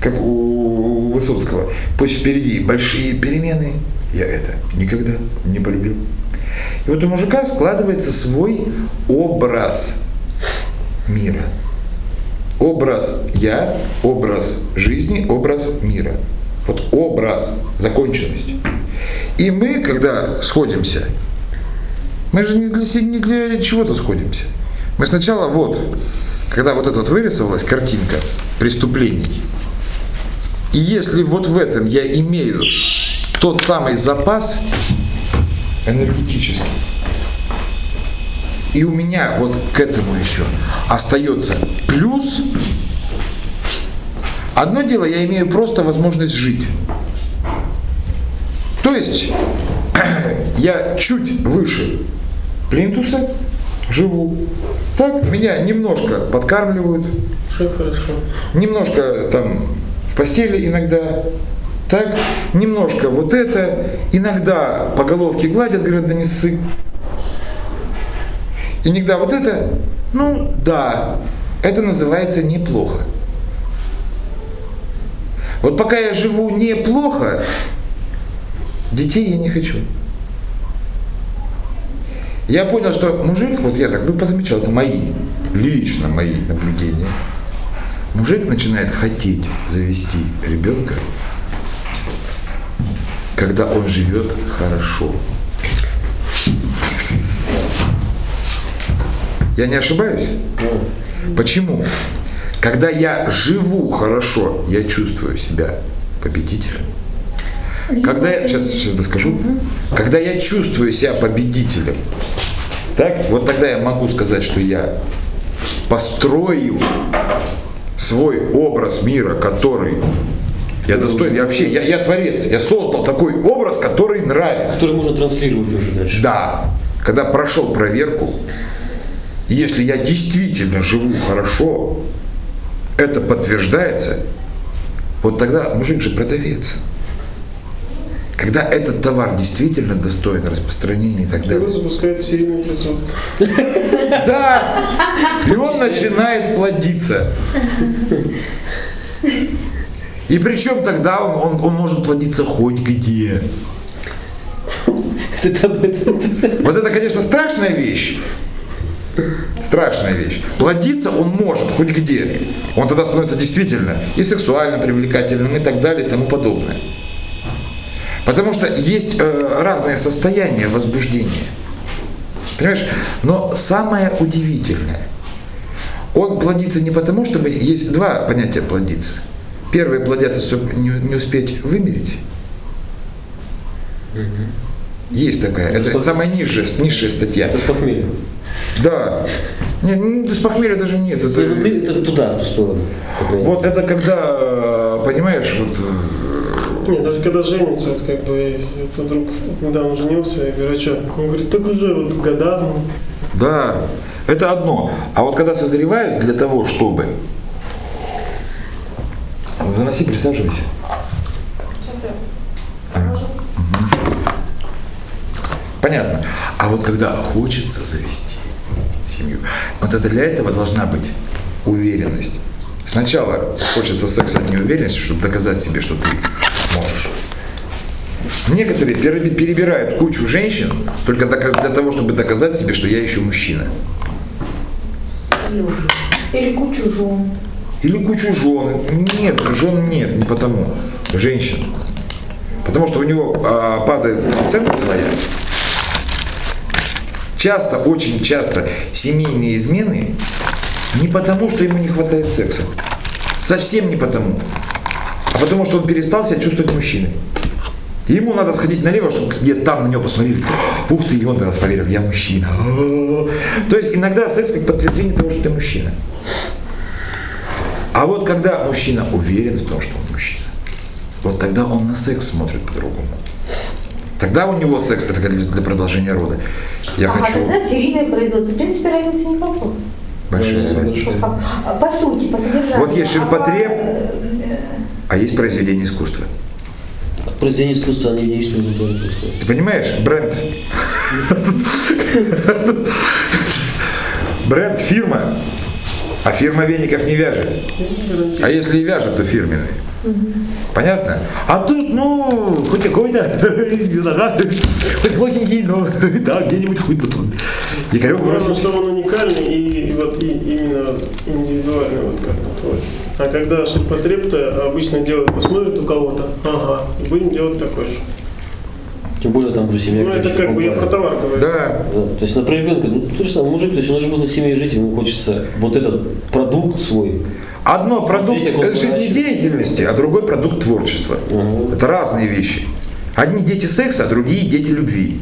как у Высоцкого, пусть впереди большие перемены, я это никогда не полюблю. И вот у мужика складывается свой образ мира. Образ я, образ жизни, образ мира. Вот образ, законченность. И мы, когда сходимся, мы же не для, не для чего-то сходимся. Мы сначала вот, когда вот это вот вырисовалась картинка преступлений, и если вот в этом я имею тот самый запас энергетический, и у меня вот к этому еще остается плюс, одно дело, я имею просто возможность жить. То есть я чуть выше плинтуса живу. Так, меня немножко подкармливают, Все хорошо. немножко там в постели иногда, так, немножко вот это, иногда по головке гладят, говорят, да не ссы. Иногда вот это, ну да, это называется неплохо. Вот пока я живу неплохо, детей я не хочу. Я понял, что мужик, вот я так, ну, позамечал, это мои, лично мои наблюдения. Мужик начинает хотеть завести ребенка, когда он живет хорошо. Я не ошибаюсь? Почему? Когда я живу хорошо, я чувствую себя победителем. Когда я, сейчас, сейчас доскажу, когда я чувствую себя победителем, так, вот тогда я могу сказать, что я построил свой образ мира, который я достоин, я вообще, я, я творец, я создал такой образ, который нравится. который можно транслировать уже дальше. Да, когда прошел проверку, если я действительно живу хорошо, это подтверждается, вот тогда мужик же продавец. Когда этот товар действительно достоин распространения и так Его далее. запускают в серийное производство. Да! И он начинает плодиться. И причем тогда он, он, он может плодиться хоть где. Это об этом. Вот это, конечно, страшная вещь. Страшная вещь. Плодиться он может хоть где. Он тогда становится действительно и сексуально привлекательным и так далее и тому подобное. Потому что есть э, разные состояния возбуждения. Понимаешь? Но самое удивительное, он плодится не потому, чтобы... Есть два понятия плодиться. Первое плодятся, чтобы не, не успеть вымереть. Есть такая. Это, Это самая низшая, низшая статья. Это с похмелья. Да. Не, ну, с похмелья даже нет. Это, Ну, Это туда, в ту сторону. вот это когда э, понимаешь, вот э, Нет, даже когда женится, вот как бы, вот вдруг недавно женился, я говорю, а что? Он говорит, так уже вот года, ну, Да, это одно. А вот когда созревают для того, чтобы... Заноси, присаживайся. Понятно. А вот когда хочется завести семью, вот это для этого должна быть уверенность. Сначала хочется секса от неуверенности, чтобы доказать себе, что ты можешь. Некоторые переби- перебирают кучу женщин только для того, чтобы доказать себе, что я еще мужчина. Или кучу жен. Или кучу жен. Нет, жен нет, не потому. Женщин. Потому что у него а, падает оценка своя. Часто, очень часто семейные измены не потому, что ему не хватает секса. Совсем не потому. А потому, что он перестал себя чувствовать мужчиной. Ему надо сходить налево, чтобы где-то там на него посмотрели. Ух ты, и он тогда поверил, я мужчина. То есть иногда секс как подтверждение того, что ты мужчина. А вот когда мужчина уверен в том, что он мужчина, вот тогда он на секс смотрит по-другому. Тогда у него секс это для для продолжения рода. Я а хочу тогда серийное производство. В принципе, разницы никакой. Большая разница. По, сути, по содержанию. Вот есть ширпотреб. А А есть произведение искусства. Произведение искусства, они единичные выборы. Ты понимаешь? Бренд. Бренд фирма. А фирма веников не вяжет. А если и вяжет, то фирменные. Понятно? А тут, ну, хоть какой-то, хоть плохенький, но да, где-нибудь хоть заплатить. Якорек Главное, чтобы он уникальный и, и вот и, именно индивидуальный вот как вот. А когда ширпотреб-то обычно делают, посмотрят у кого-то, ага, будем делать такой же. Тем более там уже семья Ну это как бы я про товар говорю. Да, Да, то есть, например, ребенка, ну, то же самое, мужик, то есть он уже будет в семье жить, ему хочется вот этот продукт свой. Одно продукт Смотрите, он жизнедеятельности, а другой продукт творчества. Мгм. Это разные вещи. Одни дети секса, а другие дети любви.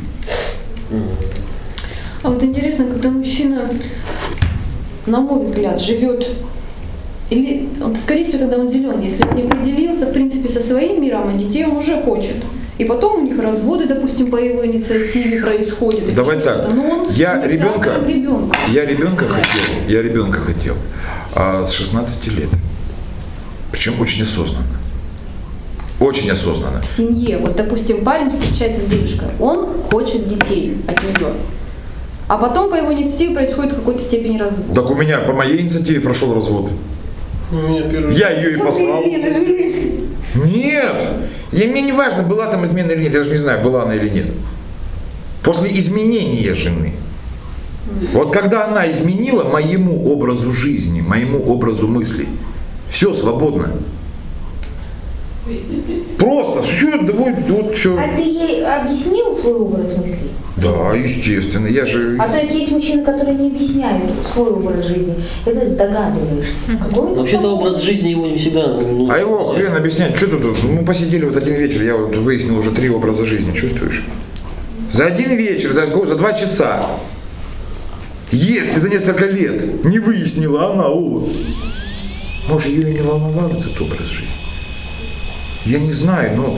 А вот интересно, когда мужчина, на мой взгляд, живет или, скорее всего, тогда он делен. Если он не определился, в принципе, со своим миром, а детей он уже хочет. И потом у них разводы, допустим, по его инициативе происходят. Давай так. Но он Я ребенка, ребенка. я ребенка хотел, я ребенка хотел а, с 16 лет. Причем очень осознанно. Очень осознанно. В семье, вот, допустим, парень встречается с девушкой, он хочет детей от нее. А потом по его инициативе происходит в какой-то степени развод. Так у меня по моей инициативе прошел развод. Я ее и После послал. жены. Нет! И мне не важно, была там измена или нет, я даже не знаю, была она или нет. После изменения жены. Вот когда она изменила моему образу жизни, моему образу мыслей, все свободно. Просто все, давай, вот все. А ты ей объяснил свой образ мыслей? Да, естественно, я же... А то есть мужчины, которые не объясняют свой образ жизни. Это догадываешься. Какой он Вообще-то образ жизни его не всегда... ну, А его хрен объяснять, что тут? Мы посидели вот один вечер, я вот выяснил уже три образа жизни, чувствуешь? За один вечер, за, за два часа. Если за несколько лет не выяснила она, о, может ее и не волновал этот образ жизни. Я не знаю, но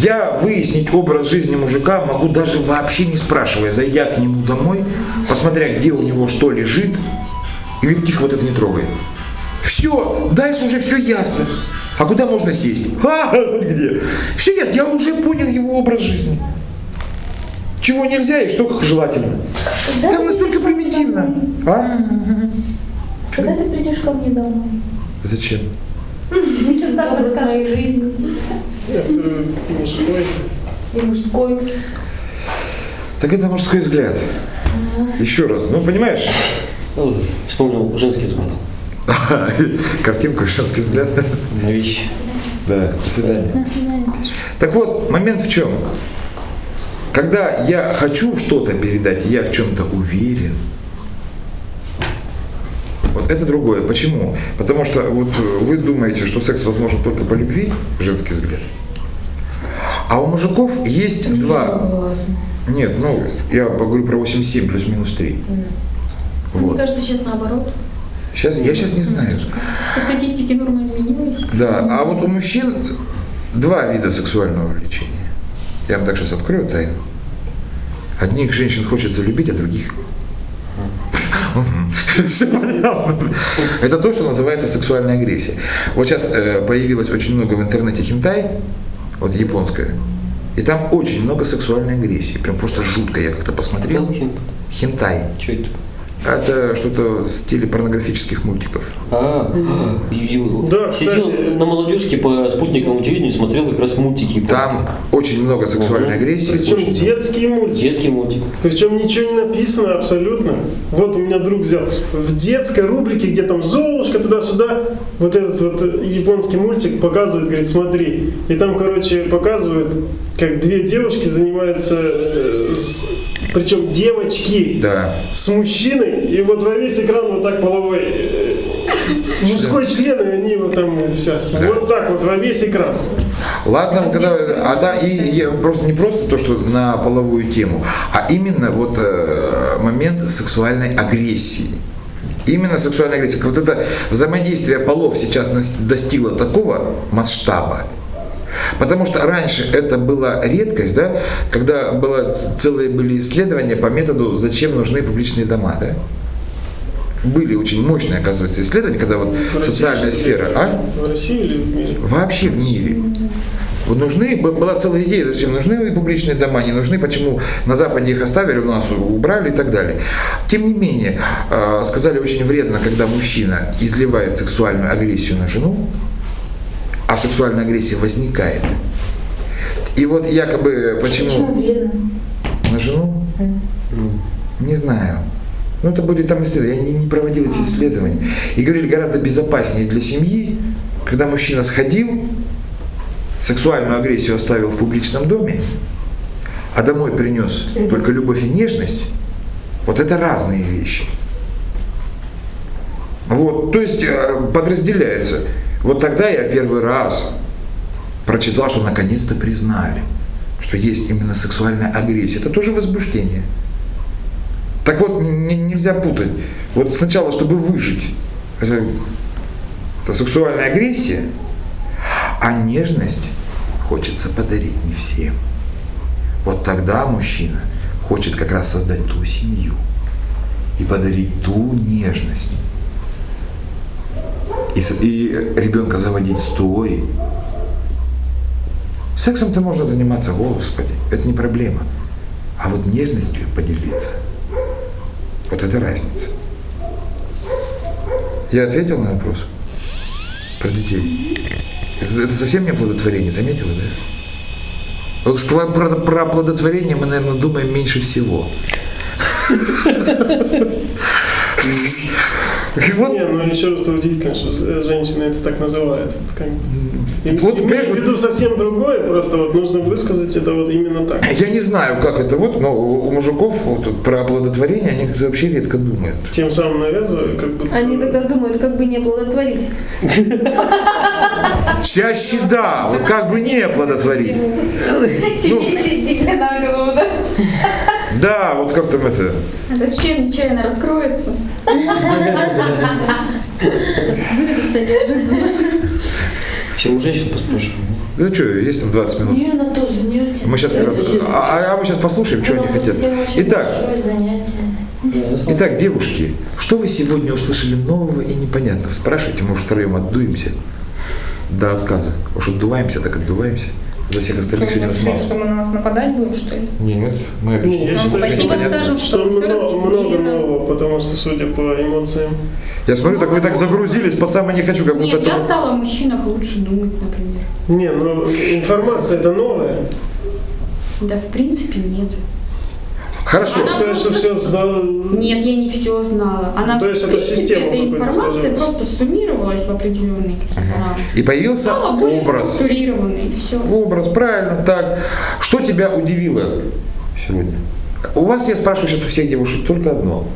я выяснить образ жизни мужика могу даже вообще не спрашивая, зайдя к нему домой, посмотря, где у него что лежит, и говорит, тихо, вот это не трогай. Все, дальше уже все ясно. А куда можно сесть? А, где. Все ясно, я уже понял его образ жизни. Чего нельзя и что желательно. Когда Там настолько примитивно. А? Когда ты придешь ко мне домой? Зачем? Так образ моей жизни. Это мужской. И мужской. Так это мужской взгляд. Еще раз. Ну, понимаешь? ну, вспомнил женский взгляд Картинку, женский взгляд. на вещи. Да, до свидания. Так вот, момент в чем? Когда я хочу что-то передать, я в чем-то уверен, вот это другое. Почему? Потому что вот э, вы думаете, что секс возможен только по любви, женский взгляд. А у мужиков есть два. Согласна. Нет, ну, я говорю про 87 плюс-минус 3. Мне Вот. кажется, сейчас наоборот. Сейчас, я сейчас не знаю. По статистике норма изменилась. Да, а вот у мужчин два вида сексуального влечения. Я вам так сейчас открою тайну. Одних женщин хочется любить, а других все понятно. Это то, что называется сексуальная агрессия. Вот сейчас э, появилось очень много в интернете хентай, вот японская, и там очень много сексуальной агрессии. Прям просто жутко. Я как-то посмотрел. Хен- Хентай. Что это? Это что-то в стиле порнографических мультиков. А, Да, сидел кстати. на молодежке по спутниковому телевидению, смотрел как раз мультики. Там очень много сексуальной агрессии. Причем детские мультики. Детский мультик. Причем ничего не написано абсолютно. Вот у меня друг взял в детской рубрике, где там Золушка туда-сюда, вот этот вот японский мультик показывает, говорит, смотри. И там, короче, показывают, как две девушки занимаются, э, с- причем девочки Да. с мужчиной, и вот во весь экран вот так половой э, мужской член, и они вот там все. Вот так вот во весь экран. Ладно, когда, а да, и, и просто не просто то, что на половую тему, а именно вот э, момент сексуальной агрессии. Именно сексуальная агрессия. Вот это взаимодействие полов сейчас достигло такого масштаба. Потому что раньше это была редкость, да, когда было целые были исследования по методу «Зачем нужны публичные дома?», да? Были очень мощные, оказывается, исследования, когда вот В России социальная что-то сфера, а? В России или в мире? Вообще в мире. Вот нужны, была целая идея, зачем нужны публичные дома, не нужны, почему на Западе их оставили, у нас убрали и так далее. Тем не менее, э, сказали очень вредно, когда мужчина изливает сексуальную агрессию на жену, а сексуальная агрессия возникает. И вот якобы Почему на жену, не знаю. Ну, это были там исследования, я не, не проводил эти исследования. И говорили, гораздо безопаснее для семьи, когда мужчина сходил, сексуальную агрессию оставил в публичном доме, а домой принес только любовь и нежность, вот это разные вещи. Вот, то есть э, подразделяется. Вот тогда я первый раз прочитал, что наконец-то признали, что есть именно сексуальная агрессия. Это тоже возбуждение. Так вот, нельзя путать. Вот сначала, чтобы выжить, это сексуальная агрессия, а нежность хочется подарить не всем. Вот тогда мужчина хочет как раз создать ту семью и подарить ту нежность. И, и ребенка заводить с той. Сексом-то можно заниматься, господи, это не проблема. А вот нежностью поделиться, вот это разница. Я ответил на вопрос про детей. Это совсем не оплодотворение, заметила, да? Вот уж про, про, про оплодотворение мы, наверное, думаем меньше всего. И вот Не, ну еще раз, что удивительно, что женщины это так называют. Это как... И, Вот, имею в виду совсем другое, просто вот нужно высказать это вот именно так. Я не знаю, как это вот, но у мужиков вот, про оплодотворение они вообще редко думают. Тем самым навязывая, как будто... Они тогда думают, как бы не оплодотворить. Чаще да, вот как бы не оплодотворить. Себе на голову, да? Да, вот как там это. Этот член нечаянно раскроется. Чем у женщин поспрашиваем? Ну что, есть там 20 минут. Мне на то занятие. Мы сейчас как раз, а, а мы сейчас послушаем, что они хотят. Итак, итак, девушки, что вы сегодня услышали нового и непонятного? Спрашивайте, уж втроем отдуемся до отказа. Уж отдуваемся, так отдуваемся. За всех остальных сегодня нас мало. Что мы на вас нападать будем, что ли? Нет, мы я считаю, это спасибо скажем, Что что все много, много нового, потому что, судя по эмоциям, Я смотрю, так вы так загрузились, по самой не хочу, как будто Нет, я это... стала о мужчинах лучше думать, например. не, ну информация это новая. Да, в принципе, нет. Хорошо. Она Сказать, что все сдал... Нет, я не все знала. Она, То есть это систему эта информация просто суммировалась в определенные какие-то рамки. И появился Стала образ. структурированной, и все. Образ, правильно, так. Что тебя удивило сегодня? У вас, я спрашиваю сейчас у всех девушек только одно.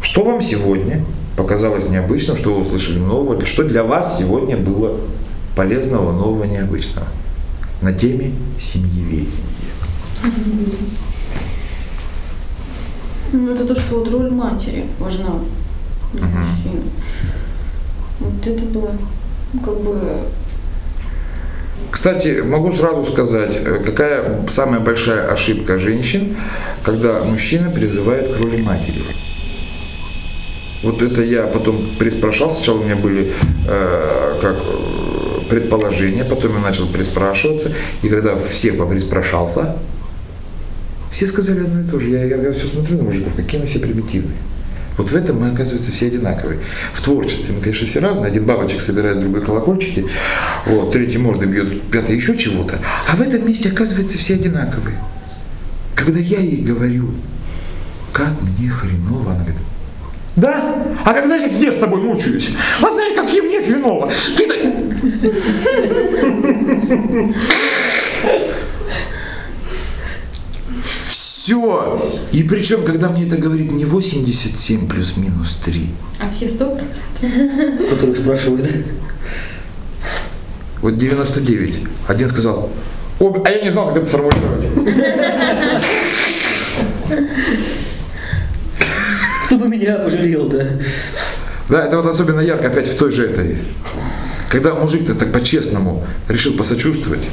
Что вам сегодня показалось необычным, что вы услышали нового, что для вас сегодня было полезного, нового, необычного? На теме семьеведения. Ну, это то, что вот роль матери важна. без мужчины. Вот это было ну, как бы Кстати, могу сразу сказать, э, какая самая большая ошибка женщин, когда мужчина призывает к роли матери. Вот это я потом переспрашивал. Сначала у меня были э, как э, предположения, потом я начал переспрашиваться. И когда всех попереспрашался, все сказали одно и то же. Я, я, я все смотрю на мужиков, какие мы все примитивные. Вот в этом мы, оказывается, все одинаковые. В творчестве мы, конечно, все разные. Один бабочек собирает, другой колокольчики, вот, третий морды бьет, пятый еще чего-то. А в этом месте, оказывается, все одинаковые. Когда я ей говорю, как мне хреново, она говорит, да? А когда я где с тобой мучаюсь? А знаешь, как я мне хреново? Ты-то... Все. И причем, когда мне это говорит не 87 плюс-минус 3, А все сто процентов. Которых спрашивают. вот 99. Один сказал, «О, а я не знал, как это сформулировать. Кто бы меня пожалел, да? Да, это вот особенно ярко опять в той же этой. Когда мужик-то так по-честному решил посочувствовать.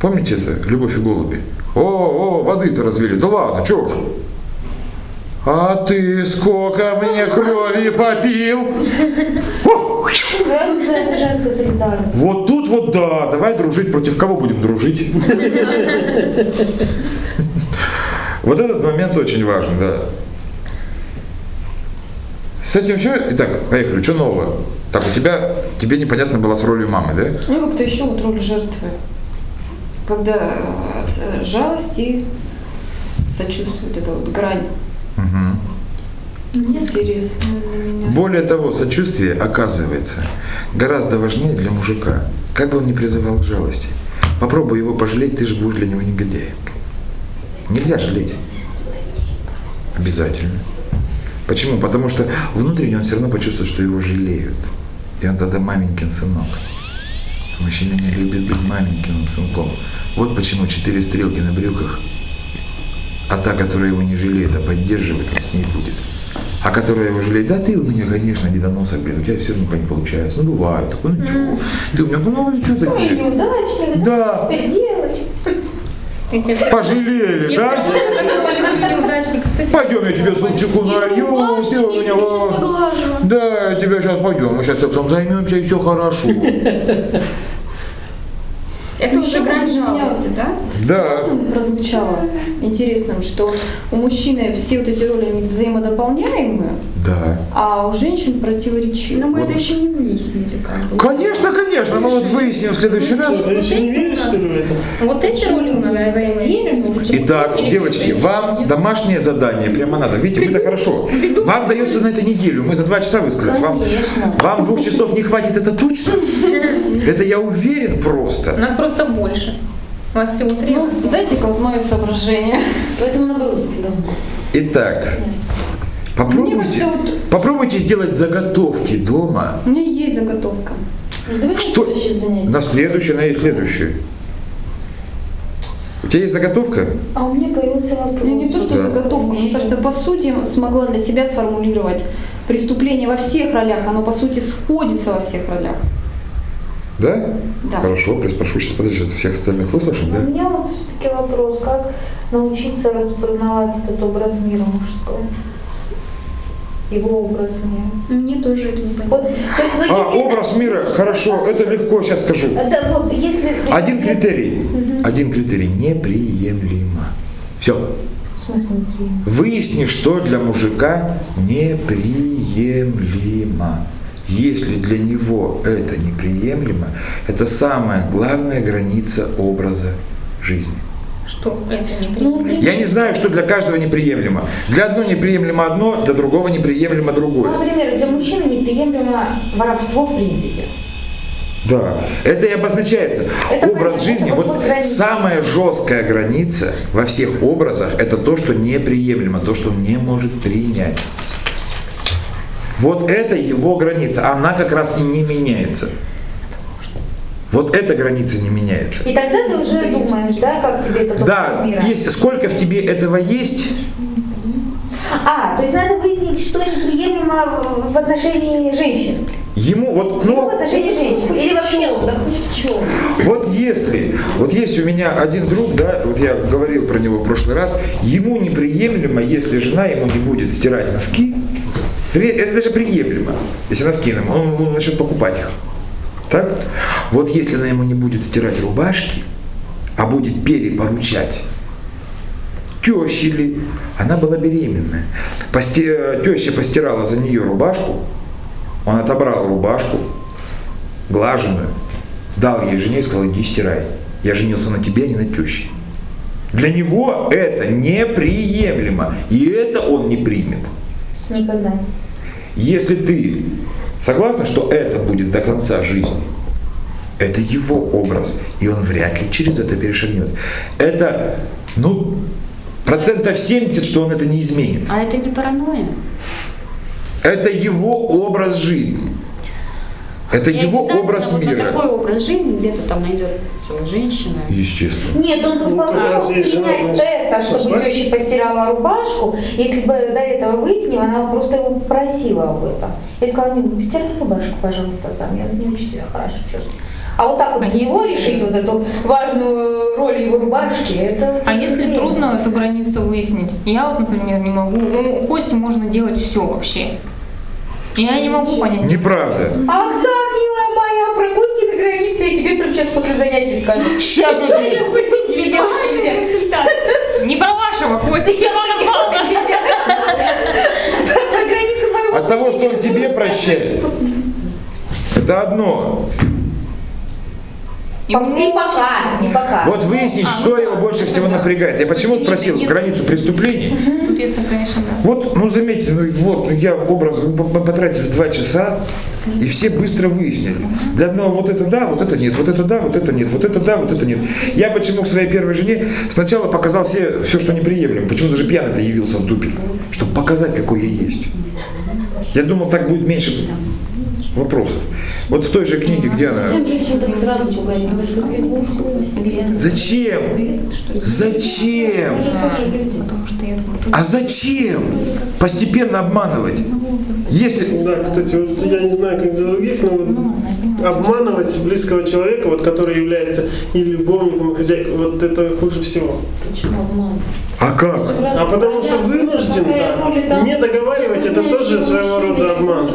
Помните это? Любовь и голуби. О, о, воды-то развели. Да ладно, чё уж. А ты сколько мне крови попил? Вот тут вот да, давай дружить. Против кого будем дружить? Вот этот момент очень важен, да. С этим все. Итак, поехали. Что нового? Так, у тебя, тебе непонятно было с ролью мамы, да? Ну, как-то еще вот роль жертвы. Когда э, с- жалость и сочувствие, вот эта вот грань. Мгм. Интересно меня. Более того, сочувствие, оказывается, гораздо важнее для мужика. Как бы он ни призывал к жалости. Попробуй его пожалеть, ты же будешь для него негодяем. Нельзя жалеть. Обязательно. Почему? Потому что внутренне он все равно почувствует, что его жалеют. И он тогда маменькин сынок. Мужчина не любит быть маменькиным сынком. Вот почему четыре стрелки на брюках. А та, которая его не жалеет, а поддерживает, он с ней будет. А которая его жалеет, да ты у меня, конечно, дедоносок, блин, у тебя все равно не получается. Ну, бывает, такое, ну, ничего. Ты у меня, ну, ну, что Ну такое? неудачник, Да. теперь делать? Пожалели, да? Пойдем, я тебе случайку налью, ты у меня... вот. Да, тебя сейчас пойдем, мы сейчас сексом займемся, и все хорошо. Это Еще уже грань жалости, да? Да. Прозвучало интересным, что у мужчины все вот эти роли они взаимодополняемые, Да. а у женщин противоречивы. Но мы Вот. это еще не выяснили, как бы. Конечно, конечно, мы вот выясним в следующий раз. Что, ты еще не веришь, что ли, в это? Вот эти роли у нас взаимодействуют. Итак, девочки, вам домашнее задание прямо надо. Видите, вы-то хорошо. Вам дается на это неделю. Мы за два часа высказались. Вам, Конечно. вам двух часов не хватит, это точно? Это я уверен просто. У нас просто больше. У вас всего три. Ну, дайте-ка вот мое соображение. Поэтому наброски да. Итак, попробуйте, кажется, вот попробуйте сделать заготовки дома. у меня есть заготовка. Давай Что? следующее занятие. На следующее, на следующее. У тебя есть заготовка? А у меня появился вопрос. Мне не то, что Да. заготовка, мне кажется, по сути смогла для себя сформулировать преступление во всех ролях, оно по сути сходится во всех ролях. Да? Да. Хорошо, спрошу. Сейчас подожди, сейчас всех остальных выслушаем, У да? меня вот все-таки вопрос, как научиться распознавать этот образ мира мужского? Его образ мира. Мне тоже это не понятно. Вот, есть, ну, А, если- образ мира, хорошо, это легко, сейчас скажу. Да, вот, если... Один критерий. Один критерий. Неприемлемо. Все. В смысле неприемлемо? Выясни, что для мужика неприемлемо. Если для него это неприемлемо, это самая главная граница образа жизни. Что это Ну, принято. Я не знаю, что для каждого неприемлемо. Для одного неприемлемо одно, для другого неприемлемо другое. Ну, например, для мужчины неприемлемо воровство в принципе. Да, это и обозначается. Это Образ понятно, жизни, это вот вот вот граница. самая жесткая граница во всех образах, это то, что неприемлемо, то, что он не может принять. Вот это его граница, она как раз и не меняется. Вот эта граница не меняется. И тогда ты уже думаешь, да, как тебе это Да, мира. есть, сколько в тебе этого есть, А, то есть надо выяснить, что неприемлемо в отношении женщин. Ему вот, Или в ну, отношении женщин. Или вообще. Да хоть в чем? вот если, вот есть у меня один друг, да, вот я говорил про него в прошлый раз, ему неприемлемо, если жена ему не будет стирать носки, это даже приемлемо, если носки нам, он, он начнет покупать их. Так? Вот если она ему не будет стирать рубашки, а будет перепоручать тещи ли, она была беременная. Пости- э, Теща постирала за нее рубашку, он отобрал рубашку, глаженную, дал ей жене и сказал, иди стирай. Я женился на тебе, а не на теще. Для него это неприемлемо, и это он не примет. Никогда. Если ты согласна, что это будет до конца жизни, это его образ, и он вряд ли через это перешагнет. Это, ну, процентов 70, что он это не изменит. А это не паранойя? Это его образ жизни. Это Не его образ вот мира. такой образ жизни где-то там найдется женщина. Естественно. Нет, он бы Ну, вполне раз мог принять это, чтобы теща постирала рубашку, если бы до этого выяснила, она просто его просила об этом. Я сказала, Мила, постирай рубашку, пожалуйста, сам, я не очень себя хорошо чувствую. А вот так вот А за него если- решить вот эту важную роль его рубашки, это... А если время. трудно эту границу выяснить? Я вот, например, не могу. Ну, у Кости можно делать все вообще. Я не могу понять. Неправда. Оксана, моя, пропусти я тебе сейчас после занятий скажу. Сейчас Что пустить тебе делать? Не про вашего Костя. От того, что он тебе прощает. Это одно. И И у него пока, не пока. Вот выяснить, А, что ну его да, больше всего да. напрягает. Я почему спросил нет. границу преступлений? Тут, если, конечно, да. Вот, ну заметьте, ну вот, ну я образ, мы по- потратили два часа, и все быстро выяснили. Для одного вот это да, вот это нет, вот это да, вот это нет, вот это да, вот это нет. Я почему к своей первой жене сначала показал все, все что неприемлемо. Почему даже пьяный-то явился в тупик? Чтобы показать, какой я есть. Я думал, так будет меньше вопросов. Вот в той же книге, где она... Зачем. Зачем? А зачем постепенно обманывать? Если Да, кстати, вот я не знаю, как для других, но вот обманывать близкого человека, вот, который является и любовником, и хозяйкой, вот это хуже всего. Почему обман? А как? А потому что вынужден, да. Не договаривать, это тоже своего рода обман.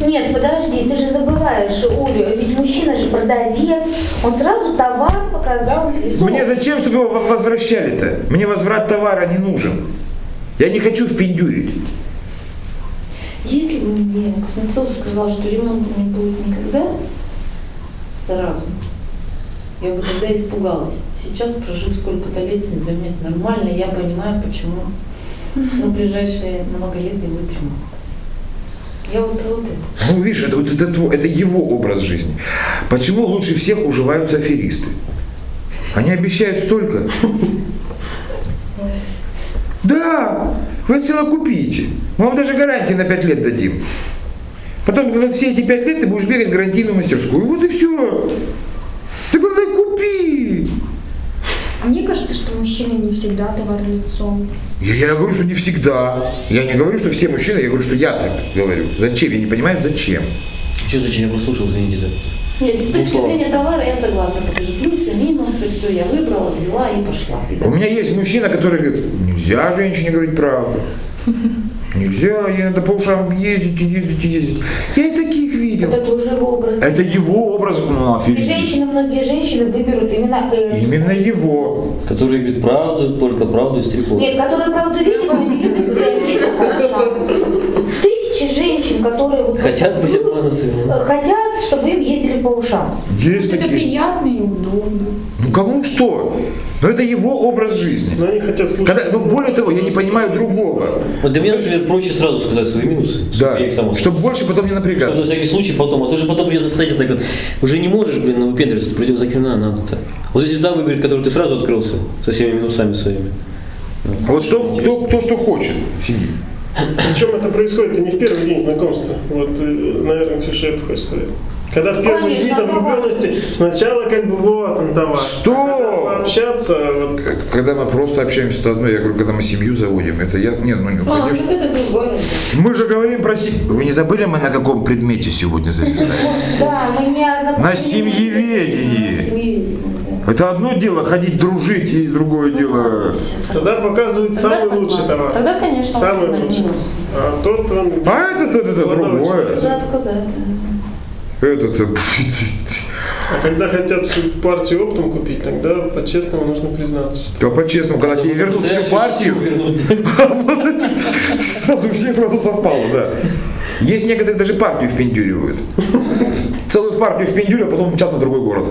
Нет, подожди, ты же забываешь, Оля, ведь мужчина же продавец, он сразу товар показал лицо. Мне зачем, чтобы его возвращали-то? Мне возврат товара не нужен. Я не хочу впендюрить. Если бы мне Кузнецов сказал, что ремонта не будет никогда, сразу, я бы тогда испугалась. Сейчас, прожив сколько-то лет, для меня это нормально, я понимаю, почему на ближайшие много лет не будет ремонта. Я вот про вот это. Ну, видишь, это, вот это, это его образ жизни. Почему лучше всех уживаются аферисты? Они обещают столько. Да, вы сначала купите. Мы вам даже гарантии на 5 лет дадим. Потом вот все эти 5 лет ты будешь бегать в гарантийную мастерскую. Вот и все. Ты давай купи. Мне кажется, что мужчины не всегда товар лицом. Я, я говорю, что не всегда. Я не говорю, что все мужчины, я говорю, что я так говорю. Зачем? Я не понимаю, зачем. Что зачем я послушал, извините, да? Нет, с точки зрения товара я согласна. Покажи плюсы, минусы, все, я выбрала, взяла и пошла. У меня есть мужчина, который говорит, нельзя женщине говорить правду. Нельзя, ей надо по ушам ездить, и ездить, и ездить. Я и таких видел. Это тоже его образ. Это его образ, ну, И женщины, многие женщины выберут именно... э, Именно его. Который говорит правду, только правду и стрелку. Нет, которые правду видят, но не любят, когда ездят по ушам. Которые вот Хотят быть обманутыми. э, хотят, чтобы им ездили по ушам. Есть Это такие. приятно и удобно. Ну кому что? Но это его образ жизни. Но они хотят слушать. Когда, ну более того, я не понимаю другого. Вот для меня, например, проще сразу сказать свои минусы. Да. Чтобы больше потом не Чтобы напрягаться. на всякий случай потом, а ты же потом ее заставить так вот, уже не можешь, блин, ну выпендриваться, придет за хрена надо-то. Вот если та выберет, который ты сразу открылся, со всеми минусами своими. А Вот что, кто, кто что хочет в семье. Причем это происходит и не в первый день знакомства. Вот, э, наверное, Ксюша это хочет сказать. Когда в первые дни Конечно, там влюбленности сначала как бы вот он товар. Стоп! А когда пообщаться, вот, Когда мы просто общаемся, то одно, я говорю, когда мы семью заводим, это я, нет, ну, не, А, конечно. ну это. Мы же говорим про семью. Вы не забыли, мы на каком предмете сегодня зависали? Да, мы не ознакомились. На семьеведении. Да. Это одно дело ходить дружить, и другое дело... тогда показывают Тогда самый лучший согласна. товар. Тогда, конечно, Самый лучший. минусы. А тот он... А это, это, это другое. Да, да. Это, это... А когда хотят всю партию оптом купить, тогда по-честному нужно признаться, что То по-честному, когда тебе вернут всю партию, это сразу все сразу совпало, да. Есть некоторые даже партию впендюривают. Целую партию впендюрил, а потом мчался в другой город.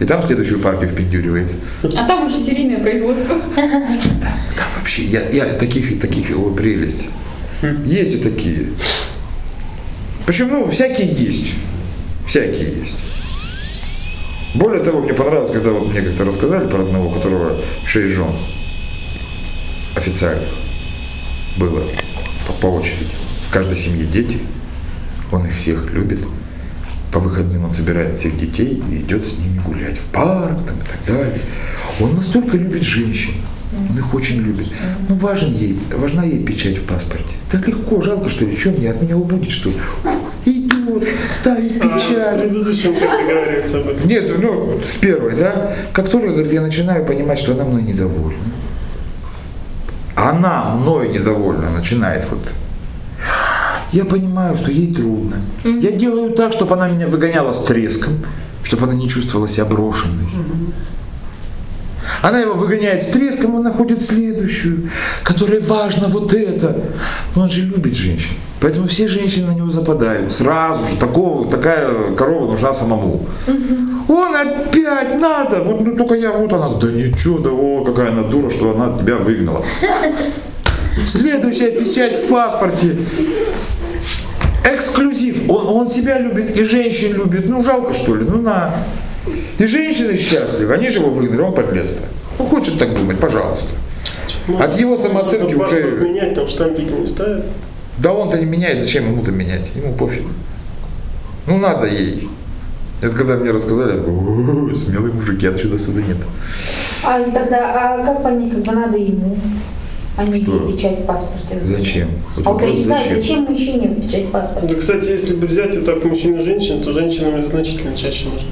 И там следующую партию впендюривает. А там уже серийное производство. Да, вообще, я, я таких и таких, о, прелесть. Есть и такие. Причем, ну, всякие есть. Всякие есть. Более того, мне понравилось, когда вот мне как-то рассказали про одного, у которого шесть жен официально было по, по очереди. В каждой семье дети. Он их всех любит. По выходным он собирает всех детей и идет с ними гулять в парк там, и так далее. Он настолько любит женщин. Он их очень любит. Ну, важен ей, важна ей печать в паспорте. Так легко, жалко, что ли, что мне, от меня убудет, что ли? Идет, ставит а, об этом. Нет, ну, с первой, да. Как только, говорит, я начинаю понимать, что она мной недовольна. Она мной недовольна, начинает вот. Я понимаю, что ей трудно. Я делаю так, чтобы она меня выгоняла с треском, чтобы она не чувствовала себя брошенной. Она его выгоняет с треском, он находит следующую, которой важно вот это. Но он же любит женщин. Поэтому все женщины на него западают. Сразу же. Такого, такая корова нужна самому. Он опять надо. Вот ну, только я, вот она. Да ничего, да о, какая она дура, что она тебя выгнала. Следующая печать в паспорте. Эксклюзив. Он, он себя любит и женщин любит. Ну, жалко, что ли? Ну, на. И женщины счастливы. Они же его выгнали, он подлец-то. Ну, хочет так думать, пожалуйста. От его самооценки Можно паспорт уже... менять, там штампики не ставят. Да он-то не меняет, зачем ему-то менять? Ему пофиг. Ну, надо ей. Это когда мне рассказали, я такой, «О, смелые мужики, отсюда сюда нет. А тогда, а как понять, как бы надо ему, а не Что? ей печать в паспорте? Зачем? Вот А вот я вопрос, не знаю, зачем? зачем мужчине печать в паспорте? Ну, кстати, если бы взять вот так мужчин и женщин, то женщинам значительно чаще нужно.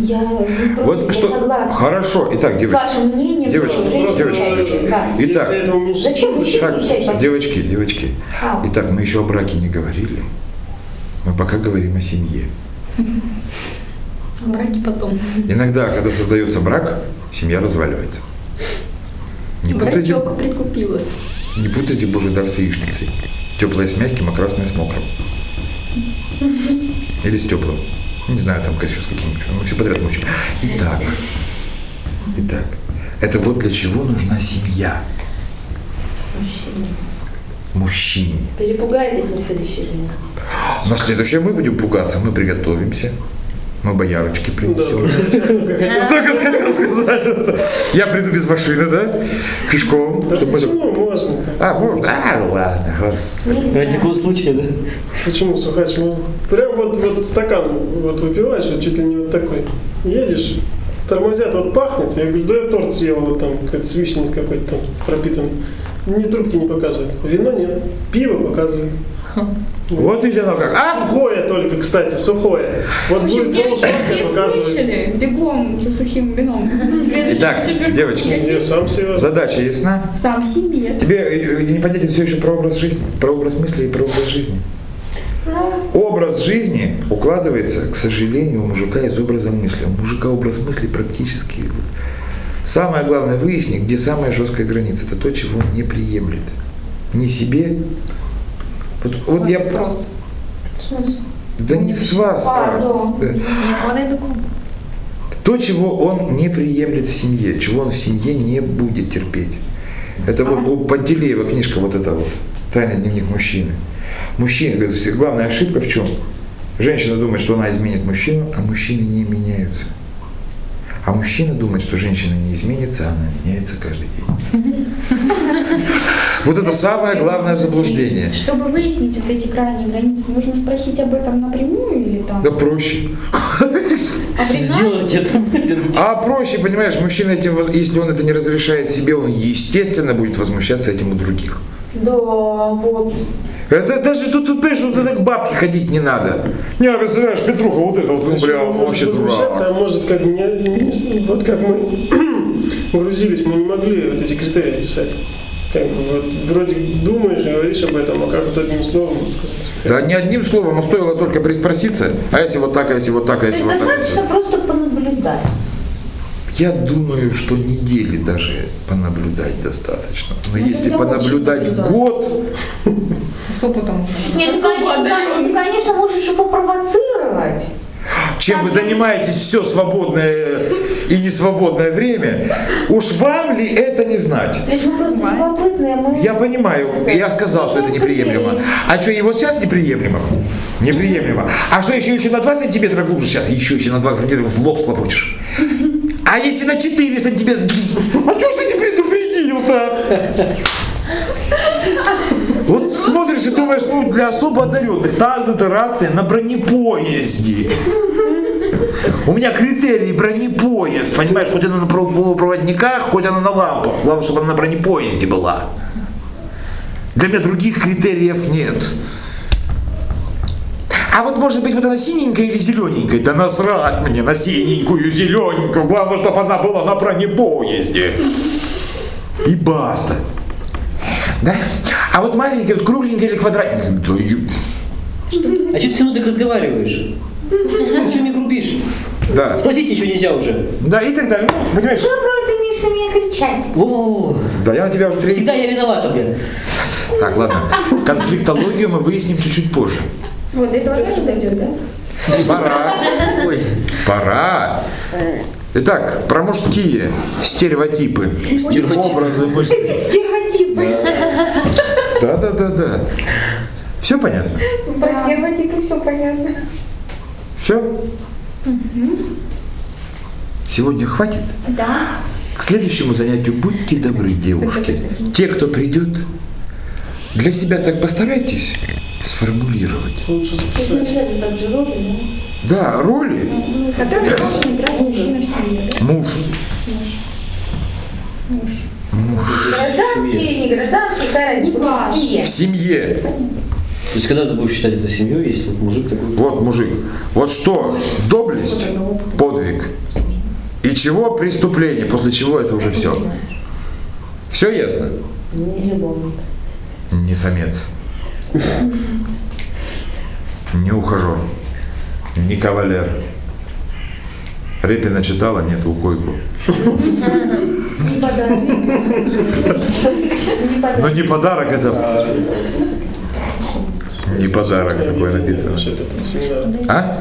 Я не Вот я что... согласна. Хорошо. Итак, С девочки. вашим мнением, Девочки, девочки, чаще, да. Итак. Зачем Так, девочки, девочки. А. Итак, мы еще о браке не говорили. Мы пока говорим о семье. Браки потом. Иногда, когда создается брак, семья разваливается. Не путайте, прикупилась. не путайте Божий дар с яичницей. Теплое с мягким, а красное с мокрым. Или с теплым. Не знаю, там еще с каким-нибудь. Ну, все подряд мучим. Итак, итак, это вот для чего нужна семья Мужчине. мужчине. Перепугаетесь на следующий день. На следующее мы будем пугаться, мы приготовимся. Мы боярочки принесем. только хотел сказать это. Я приду без машины, да? Пешком. Да чтобы почему можно? -то? А, можно? А, ладно, господи. Ради такого случая, да? Почему, Сухач? Ну, прям вот, вот стакан вот выпиваешь, вот чуть ли не вот такой. Едешь, тормозят, вот пахнет. Я говорю, да я торт съел, вот там какой-то с вишней какой-то там пропитан. Ни трубки не показывают. Вино нет, пиво показывают. Вот видите оно как. А? Сухое только, кстати, сухое. Вот В общем, будет девочки, все слышали? Бегом за сухим вином. Итак, девочки. Я сам себе. Задача ясна? Сам себе. Тебе э, э, непонятен все еще про образ жизни, про образ мысли и про образ жизни. Образ жизни укладывается, к сожалению, у мужика из образа мысли. У мужика образ мысли практически. вот. Самое главное выяснить, где самая жесткая граница. Это то, чего он не приемлет. Не себе. Вот, вот я, Спрос. В смысле? да не с вас, а, да. То, чего он не приемлет в семье, чего он в семье не будет терпеть. Это вот у Пантелеева книжка вот эта вот, «Тайный дневник мужчины». Мужчина, говорит, все- главная ошибка в чем? Женщина думает, что она изменит мужчину, а мужчины не меняются. А мужчина думает, что женщина не изменится, а она меняется каждый день. Вот это самое главное заблуждение. Чтобы выяснить вот эти крайние границы, нужно спросить об этом напрямую или там? Да проще. А? Сделать это. А проще, понимаешь, мужчина этим, если он это не разрешает себе, он естественно будет возмущаться этим у других. Да, вот. Это даже тут, тут понимаешь, тут так к бабке ходить не надо. Не, а представляешь, Петруха, вот это вот, ну, бля, он вообще возмущаться, дурак. А может, как не, не- вот как мы грузились, мы не могли вот эти критерии писать. Как бы вот вроде думаешь, говоришь об этом, а как вот одним словом сказать? Да не одним словом, но стоило только приспроситься. А если вот так, а если вот так, а если вот так. а Достаточно просто понаблюдать. Я думаю, что недели даже понаблюдать достаточно. Но Ну, если понаблюдать год, С опытом уже. Нет, ты, конечно, ты, конечно, можешь его провоцировать. Чем вы занимаетесь все свободное и несвободное время, уж вам ли это не знать? Я понимаю, я сказал, что это неприемлемо. А что, вот сейчас неприемлемо? Неприемлемо. А что еще, еще на 2 сантиметра глубже сейчас? Еще, еще на 2 сантиметра в лоб слопочешь. А если на 4 сантиметра? А что ж ты не предупредил-то? Вот смотришь и думаешь, ну для особо одаренных это рация на бронепоезде. У меня критерий бронепоезд, понимаешь, хоть она на пров- полупроводниках, хоть она на лампах. Главное, чтобы она на бронепоезде была. Для меня других критериев нет. А вот может быть вот она синенькая или зелененькая? Да насрать мне на синенькую, зелененькую. Главное, чтобы она была на бронепоезде. И баста. Да? А вот маленькая, вот кругленькая или квадратненькая? Да ю- А что ты со мной так разговариваешь? Ну что мне грубишь? Да. Спросить ничего нельзя уже. Да, и так далее. Ну, понимаешь? Что правда имеешь на меня кричать? Во-во-во. Да, я на тебя уже три... Всегда я виновата, бля. Так, ладно. Конфликтологию мы выясним чуть-чуть позже. Вот до этого тоже дойдет, да? Пора. Ой. Пора. Итак, про мужские стереотипы. Стереотипы. Образы мысли. Стереотипы. Да, да, да, да. Все понятно? Про стереотипы все понятно. Все? Сегодня хватит? Да. К следующему занятию будьте добры, девушки. Те, кто придет, для себя так постарайтесь сформулировать. Да, роли. Который должен играть мужчина в семье? Муж. Гражданские, не гражданские, какая разница? В семье. В семье. То есть когда ты будешь считать это семьей, если вот мужик такой? Вот мужик. Вот что? Доблесть, подвиг. И чего преступление, после чего это уже все. Все ясно? Не любовник. Не самец. Не ухажер. Не кавалер. Репина читала, нет, у койку. Не подарок. Не подарок. не подарок это. Не подарок такое написано. А?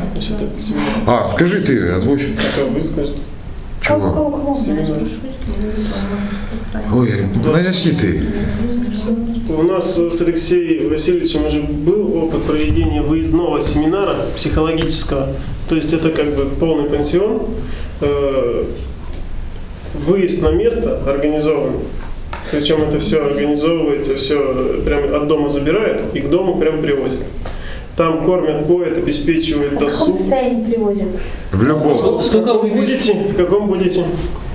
А, скажи ты, озвучь. Чего? Ой, ну начни ты. У нас с Алексеем Васильевичем уже был опыт проведения выездного семинара психологического. То есть это как бы полный пансион, э, выезд на место организованный. Причем это все организовывается, все прямо от дома забирают и к дому прям привозят. Там кормят, поят, обеспечивают В каком досуг. состоянии привозят? В любом. Сколько, вы Будете? В каком будете?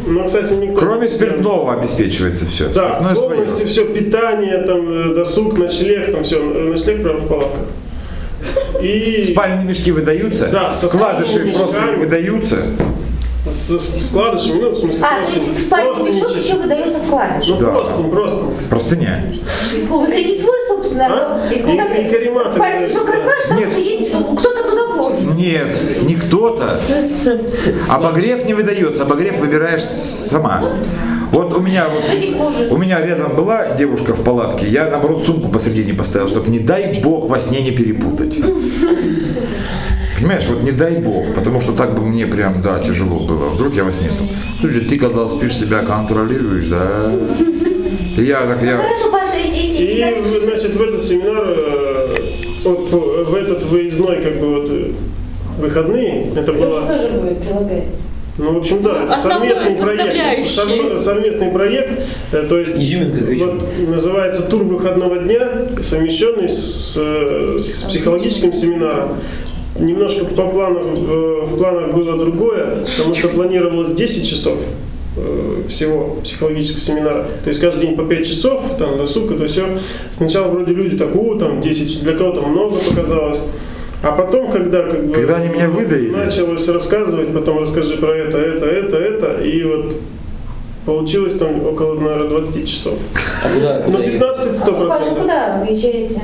Но, кстати, никто... Кроме спиртного обеспечивается все. Да, Спиртное свое. полностью все, питание, там, э, досуг, ночлег, там все, ночлег, правда, в палатках. И Спальные мешки выдаются? Да, со спальными просто выдаются? С, с складышами, ну, в смысле, А, то просто, есть в спальный просто мешок еще выдается вкладыш. Ну, Да. просто, просто. Простыня. В смысле, не свой собственный, А? И- ну, так, и карематы, спальный мешок да. разбавишь, там Нет. уже есть, кто-то туда вложит. Нет, не кто-то. Обогрев не выдается, обогрев выбираешь сама. Вот у меня вот у меня рядом была девушка в палатке, я наоборот сумку посредине поставил, чтобы не дай бог во сне не перепутать. Понимаешь, вот не дай бог, потому что так бы мне прям, да, тяжело было. Вдруг я во сне там. Слушай, ты когда спишь, себя контролируешь, да? И я так, я... Хорошо, Паша, иди, И, значит, в этот семинар, э, вот, в этот выездной, как бы, вот, выходные, это было... тоже будет, прилагается. Ну, в общем, да, это совместный проект. Совместный проект, э, то есть Изюминка, вот называется тур выходного дня, совмещенный с, э, с психологическим семинаром. Немножко по плану, э, в планах было другое, потому что планировалось 10 часов э, всего психологического семинара. То есть каждый день по 5 часов, там досуг, это все. Сначала вроде люди так, у, там 10, для кого-то много показалось. А потом, когда как бы, Когда они меня выдаили. началось рассказывать, потом расскажи про это, это, это, это, и вот получилось там около, наверное, 20 часов. А куда? Ну, куда ехать? 15 100 Паша, процентов. куда вы уезжаете?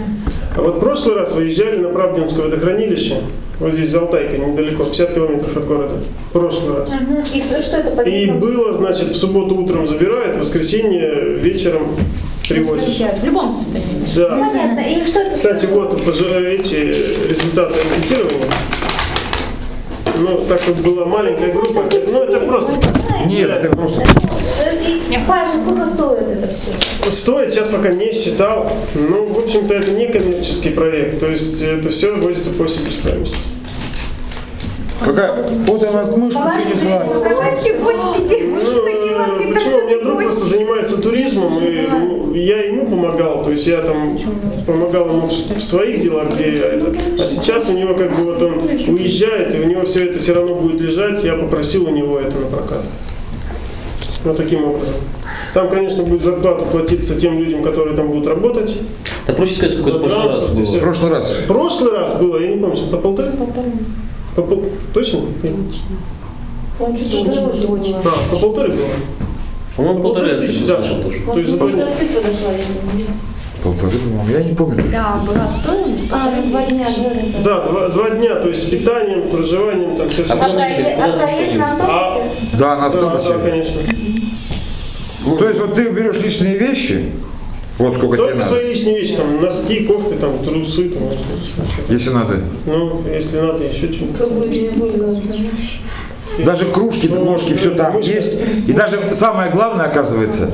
А вот в прошлый раз выезжали на Правдинское водохранилище, вот здесь за Алтайкой, недалеко, 50 километров от города. В прошлый раз. Мгм. И что, это по И было, значит, в субботу утром забирают, в воскресенье вечером привозят. В любом состоянии. Да. Понятно. И что это? Кстати, вот эти результаты анкетирования. Ну, так вот была маленькая группа. Ну, это просто Нет, это просто... Э, Паша, сколько стоит это все? стоит, сейчас пока не считал. Ну, в общем-то, это не коммерческий проект. То есть это все вводится по себестоимости. Какая... Вот она мышку принесла. Ну, лапки, почему? У меня друг просто занимается туризмом, и ну, я ему помогал, то есть я там помогал ему в в своих делах, где я это. А сейчас у него как бы вот он уезжает, и у него все это все равно будет лежать, я попросил у него это на прокат. Вот таким образом. Там, конечно, будет зарплату платиться тем людям, которые там будут работать. Да проще сказать, сколько это в прошлый раз было. В прошлый раз. В прошлый раз было, я не помню, по полторы? По пол- Точно? Он чуть дороже было. А, по полторы было. По-моему, полторы я тысячи, да. слышал тоже. То есть. Может, цифра дошла, я не знаю. Полторы, по-моему. Я не помню точно. Да, была стоимость. А, ну, два дня, да, да. Да, два, два дня, то есть с питанием, проживанием, там все. А А ночевать? проезд Куда а проезд на автобусе? Да, на Да, да, конечно. То есть вот ты берешь личные вещи, вот сколько тебе Только надо, свои личные вещи, там носки, кофты, там трусы, там, если надо. ну, если надо, еще что-нибудь. Даже кружки, ложки, все там есть. И даже самое главное, оказывается,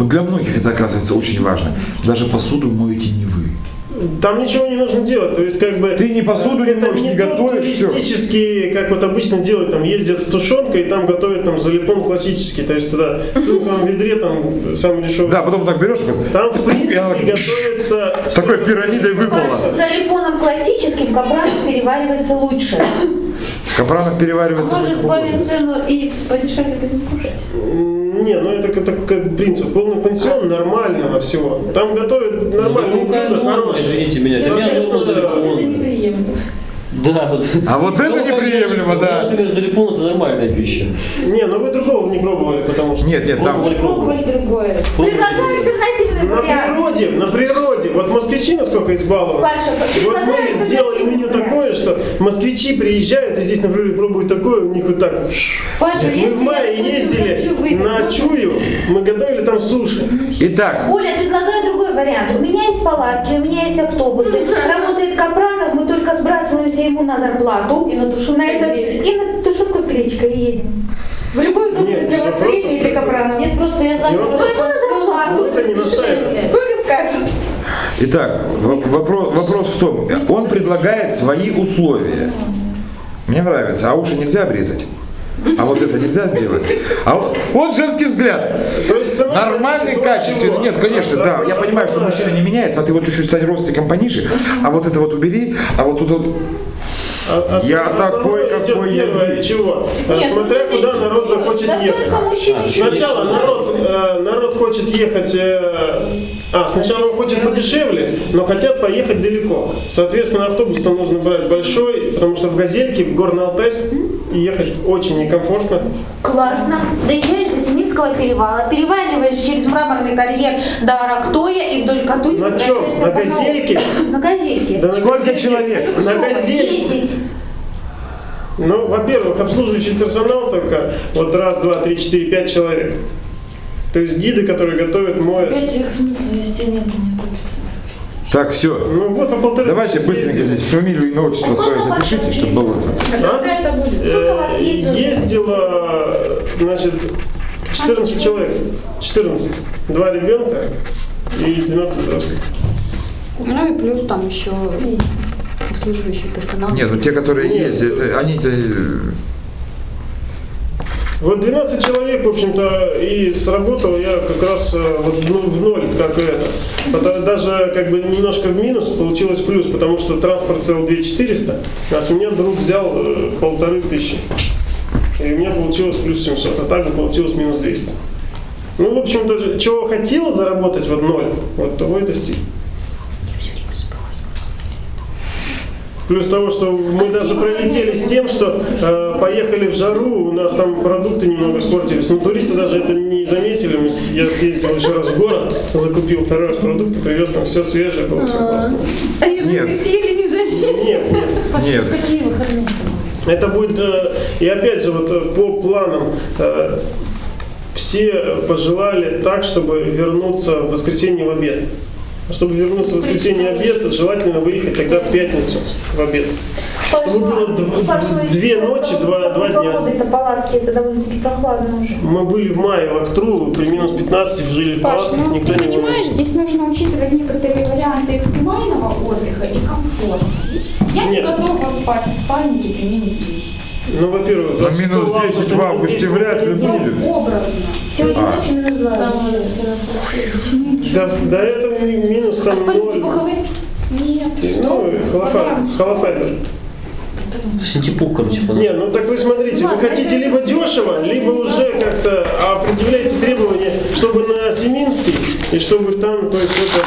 вот для многих это оказывается очень важно, даже посуду моете не вы. Там ничего не нужно делать, то есть как бы... Ты ни посуду не это моешь, не тот готовишь, туристический, как вот обычно делают, там ездят с тушенкой, и там готовят там залипон классический, то есть туда в цинковом ведре там самый дешевый. Да, потом так берешь, так Там в принципе она готовится... с такой пирамидой выпала. За липоном классическим капран переваривается лучше. Капранов А переваривается может в сбавим цену и подешевле будем кушать? Не, ну это, как- это как принцип. Полный пансион нормального всего. Там готовят нормальные Ну, какая блюда, норма, хорошие. извините меня. Меня норма Соответственно, залипон. неприемлемо. Да, вот. А вот это Ну, как неприемлемо, да. Например, залипон это нормальная пища. Не, ну вы другого не пробовали, потому что... Нет, нет, там... Не пробовали другое. Предлагаю альтернативный На вариант. природе, на природе. Вот москвичи насколько избалованы. Паша, Вот предлагаю мы сделали меню вариант. такое, что москвичи приезжают и здесь, например, пробуют такое, у них вот так. Паша, Мы если в мае ездили на можно? Чую, мы готовили там суши. Итак, Оля, предлагаю другой вариант. У меня есть палатки, у меня есть автобусы. Работает только сбрасываемся ему на зарплату. И на тушенку На это, и на тушенку с гречкой и едем. В удобное Нет, для вас время или Капранов. Нет, просто я завтра... Ну, ему на зарплату. Это не настаивает. Сколько скажет? итак, вопрос, вопрос в том, он предлагает свои условия. Мне нравится, а уши нельзя обрезать. А вот это нельзя сделать. А вот, вот женский взгляд. То есть Нормальный, качественный. Нет, конечно, да. Я понимаю, что мужчина не меняется, а ты вот чуть-чуть стань ростиком пониже, а вот это вот убери, а вот тут вот... А- основ- Я такой, я первое, есть. чего? Нет, Смотря ну, куда народ захочет ехать. Сначала народ, э, народ хочет ехать, э, а сначала он хочет подешевле, но хотят поехать далеко. Соответственно, автобус там нужно брать большой, потому что в Газельке, в Горно-Алтайск ехать очень некомфортно. Классно. Доезжаешь до Семинского перевала, переваливаешь через мраморный карьер до Арактоя и вдоль Катуни. На чем? На. Газельке? На газельке. Да на Сколько Газельке- человек? На Газельке. Десять. Ну, во-первых, обслуживающий персонал только вот раз, два, три, четыре, пять человек. То есть гиды, которые готовят, моют. Опять их смысла вести нет, не комплекса. Так, все. Ну вот по полторы Давайте быстренько здесь фамилию, имя, отчество свое запишите, чтобы было это. А? Когда это будет? Э, Сколько вас ездило? Ездило, значит, 14 человек. 14. Два ребенка и 12 взрослых. Ну и плюс там еще обслуживающий персонал. Нет, ну те, которые ездят, это- они-то... Вот 12 человек, в общем-то, и сработал я как раз э, вот в, ноль, как это. Даже как бы немножко в минус получилось плюс, потому что транспорт стоил 2400, а с меня друг взял э, полторы тысячи. И у меня получилось плюс 700, а так бы получилось минус 200. Ну, в общем-то, чего хотел заработать вот ноль, вот того и достиг. Плюс того, что мы даже пролетели с тем, что э, поехали в жару, у нас там продукты немного испортились. Но туристы даже это не заметили. Я съездил еще раз в город, закупил второй раз продукты, привез там все свежее, было все классно. А я Нет. закусили, не заметили. Нет, нет. Нет. Какие выходные? Это будет, э, и опять же, вот э, по планам, э, все пожелали так, чтобы вернуться в воскресенье в обед. А Чтобы вернуться в воскресенье обед, желательно выехать тогда в пятницу в обед. Чтобы было дв- две ночи, два, два дня. Это палатки, это довольно-таки прохладно уже. Мы были в мае в Актру, при минус 15 жили в Паш, палатках, ну никто ты не понимаешь, выносил. здесь нужно учитывать некоторые варианты экстремального отдыха и комфорта. Я не Нет. готова спать в спальнике при минус 10. Ну, во-первых, На 26 минус 10 в августе вряд ли будет. образно. Сегодня А. ночью минус два. До, до этого ми- минус А там спальники ноль. пуховые? Нет. Ну, холофай, холофай даже. Синтепух, короче, подошел. Не, ну так вы смотрите, вы хотите либо дешево, либо уже как-то определяете требования, чтобы на Семинский, и чтобы там, то есть это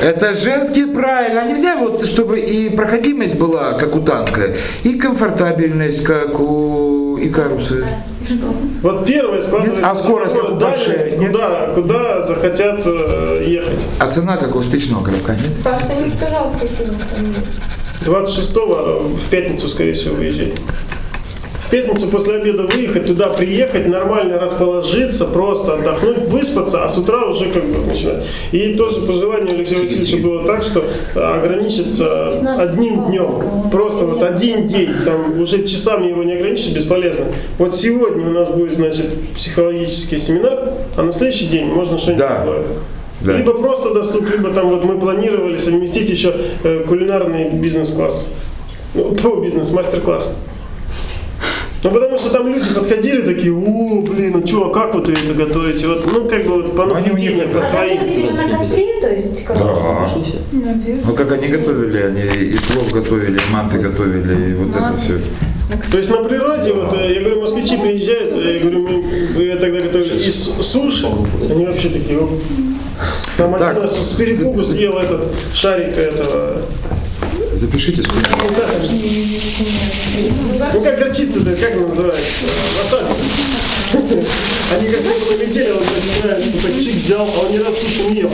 50. Это женские правильно. А нельзя вот, чтобы и проходимость была, как у танка, и комфортабельность, как у Икаруса. Вот первое складывается... Нет? А скорость как у дальность, нет? куда, куда захотят э, ехать. А цена как у встречного коробка, нет? Паш, ты не сказал, какие у нас там есть. 26-го в пятницу, скорее всего, выезжать. Пятницу после обеда выехать, туда приехать, нормально расположиться, просто отдохнуть, выспаться, а с утра уже как бы начинать. И тоже по желанию Алексея Васильевича было так, что ограничиться одним днем. Просто вот один день, там уже часами его не ограничить, бесполезно. Вот сегодня у нас будет, значит, психологический семинар, а на следующий день можно что-нибудь Да. другое. Да. Либо просто досуг, либо там вот мы планировали совместить еще э, кулинарный бизнес-класс. Ну, по бизнес, мастер-класс. Ну, потому что там люди подходили такие, о, блин, ну что, а как вот вы это готовите? Вот, ну, как бы вот по они у них наблюдению, это- по А своим. видели на костре, то есть, как Да. Ну как они готовили, они и плов готовили, и манты готовили, и вот это все. То есть на природе, вот, э, я говорю, москвичи приезжают, э, я говорю, мы, мы тогда готовили из суши, они вообще такие. Там Так, один раз с перепугу съел этот шарик этого Запишите сколько. Ну как горчица-то, как она называется? Васаби. Они как будто полетели, он начинает, так чик взял, а он ни разу суши не ел.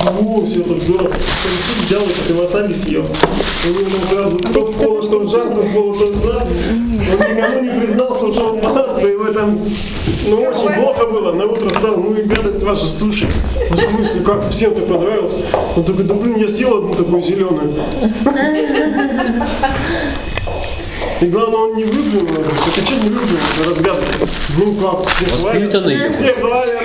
О, все так здорово. Он чик взял, и васаби съел. У него сразу то в поло, то в жар, то в поло, то в жар. Он никому не признался, в палатку, и его там, ну очень плохо было. На утро встал, ну и гадость ваша суши. Ну, в смысле, как всем так понравилось? Он такой, да блин, я съел одну такую зеленую. И главное, он не выплюнул. Это что не выплюнул? Разгадка. Ну как, все Воспитанный. Хвалят, все хвалят.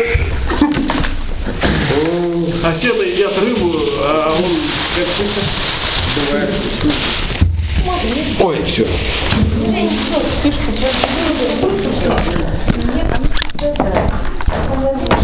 А все-то едят рыбу, а он как птица. Бывает. Ой, все. Слишком.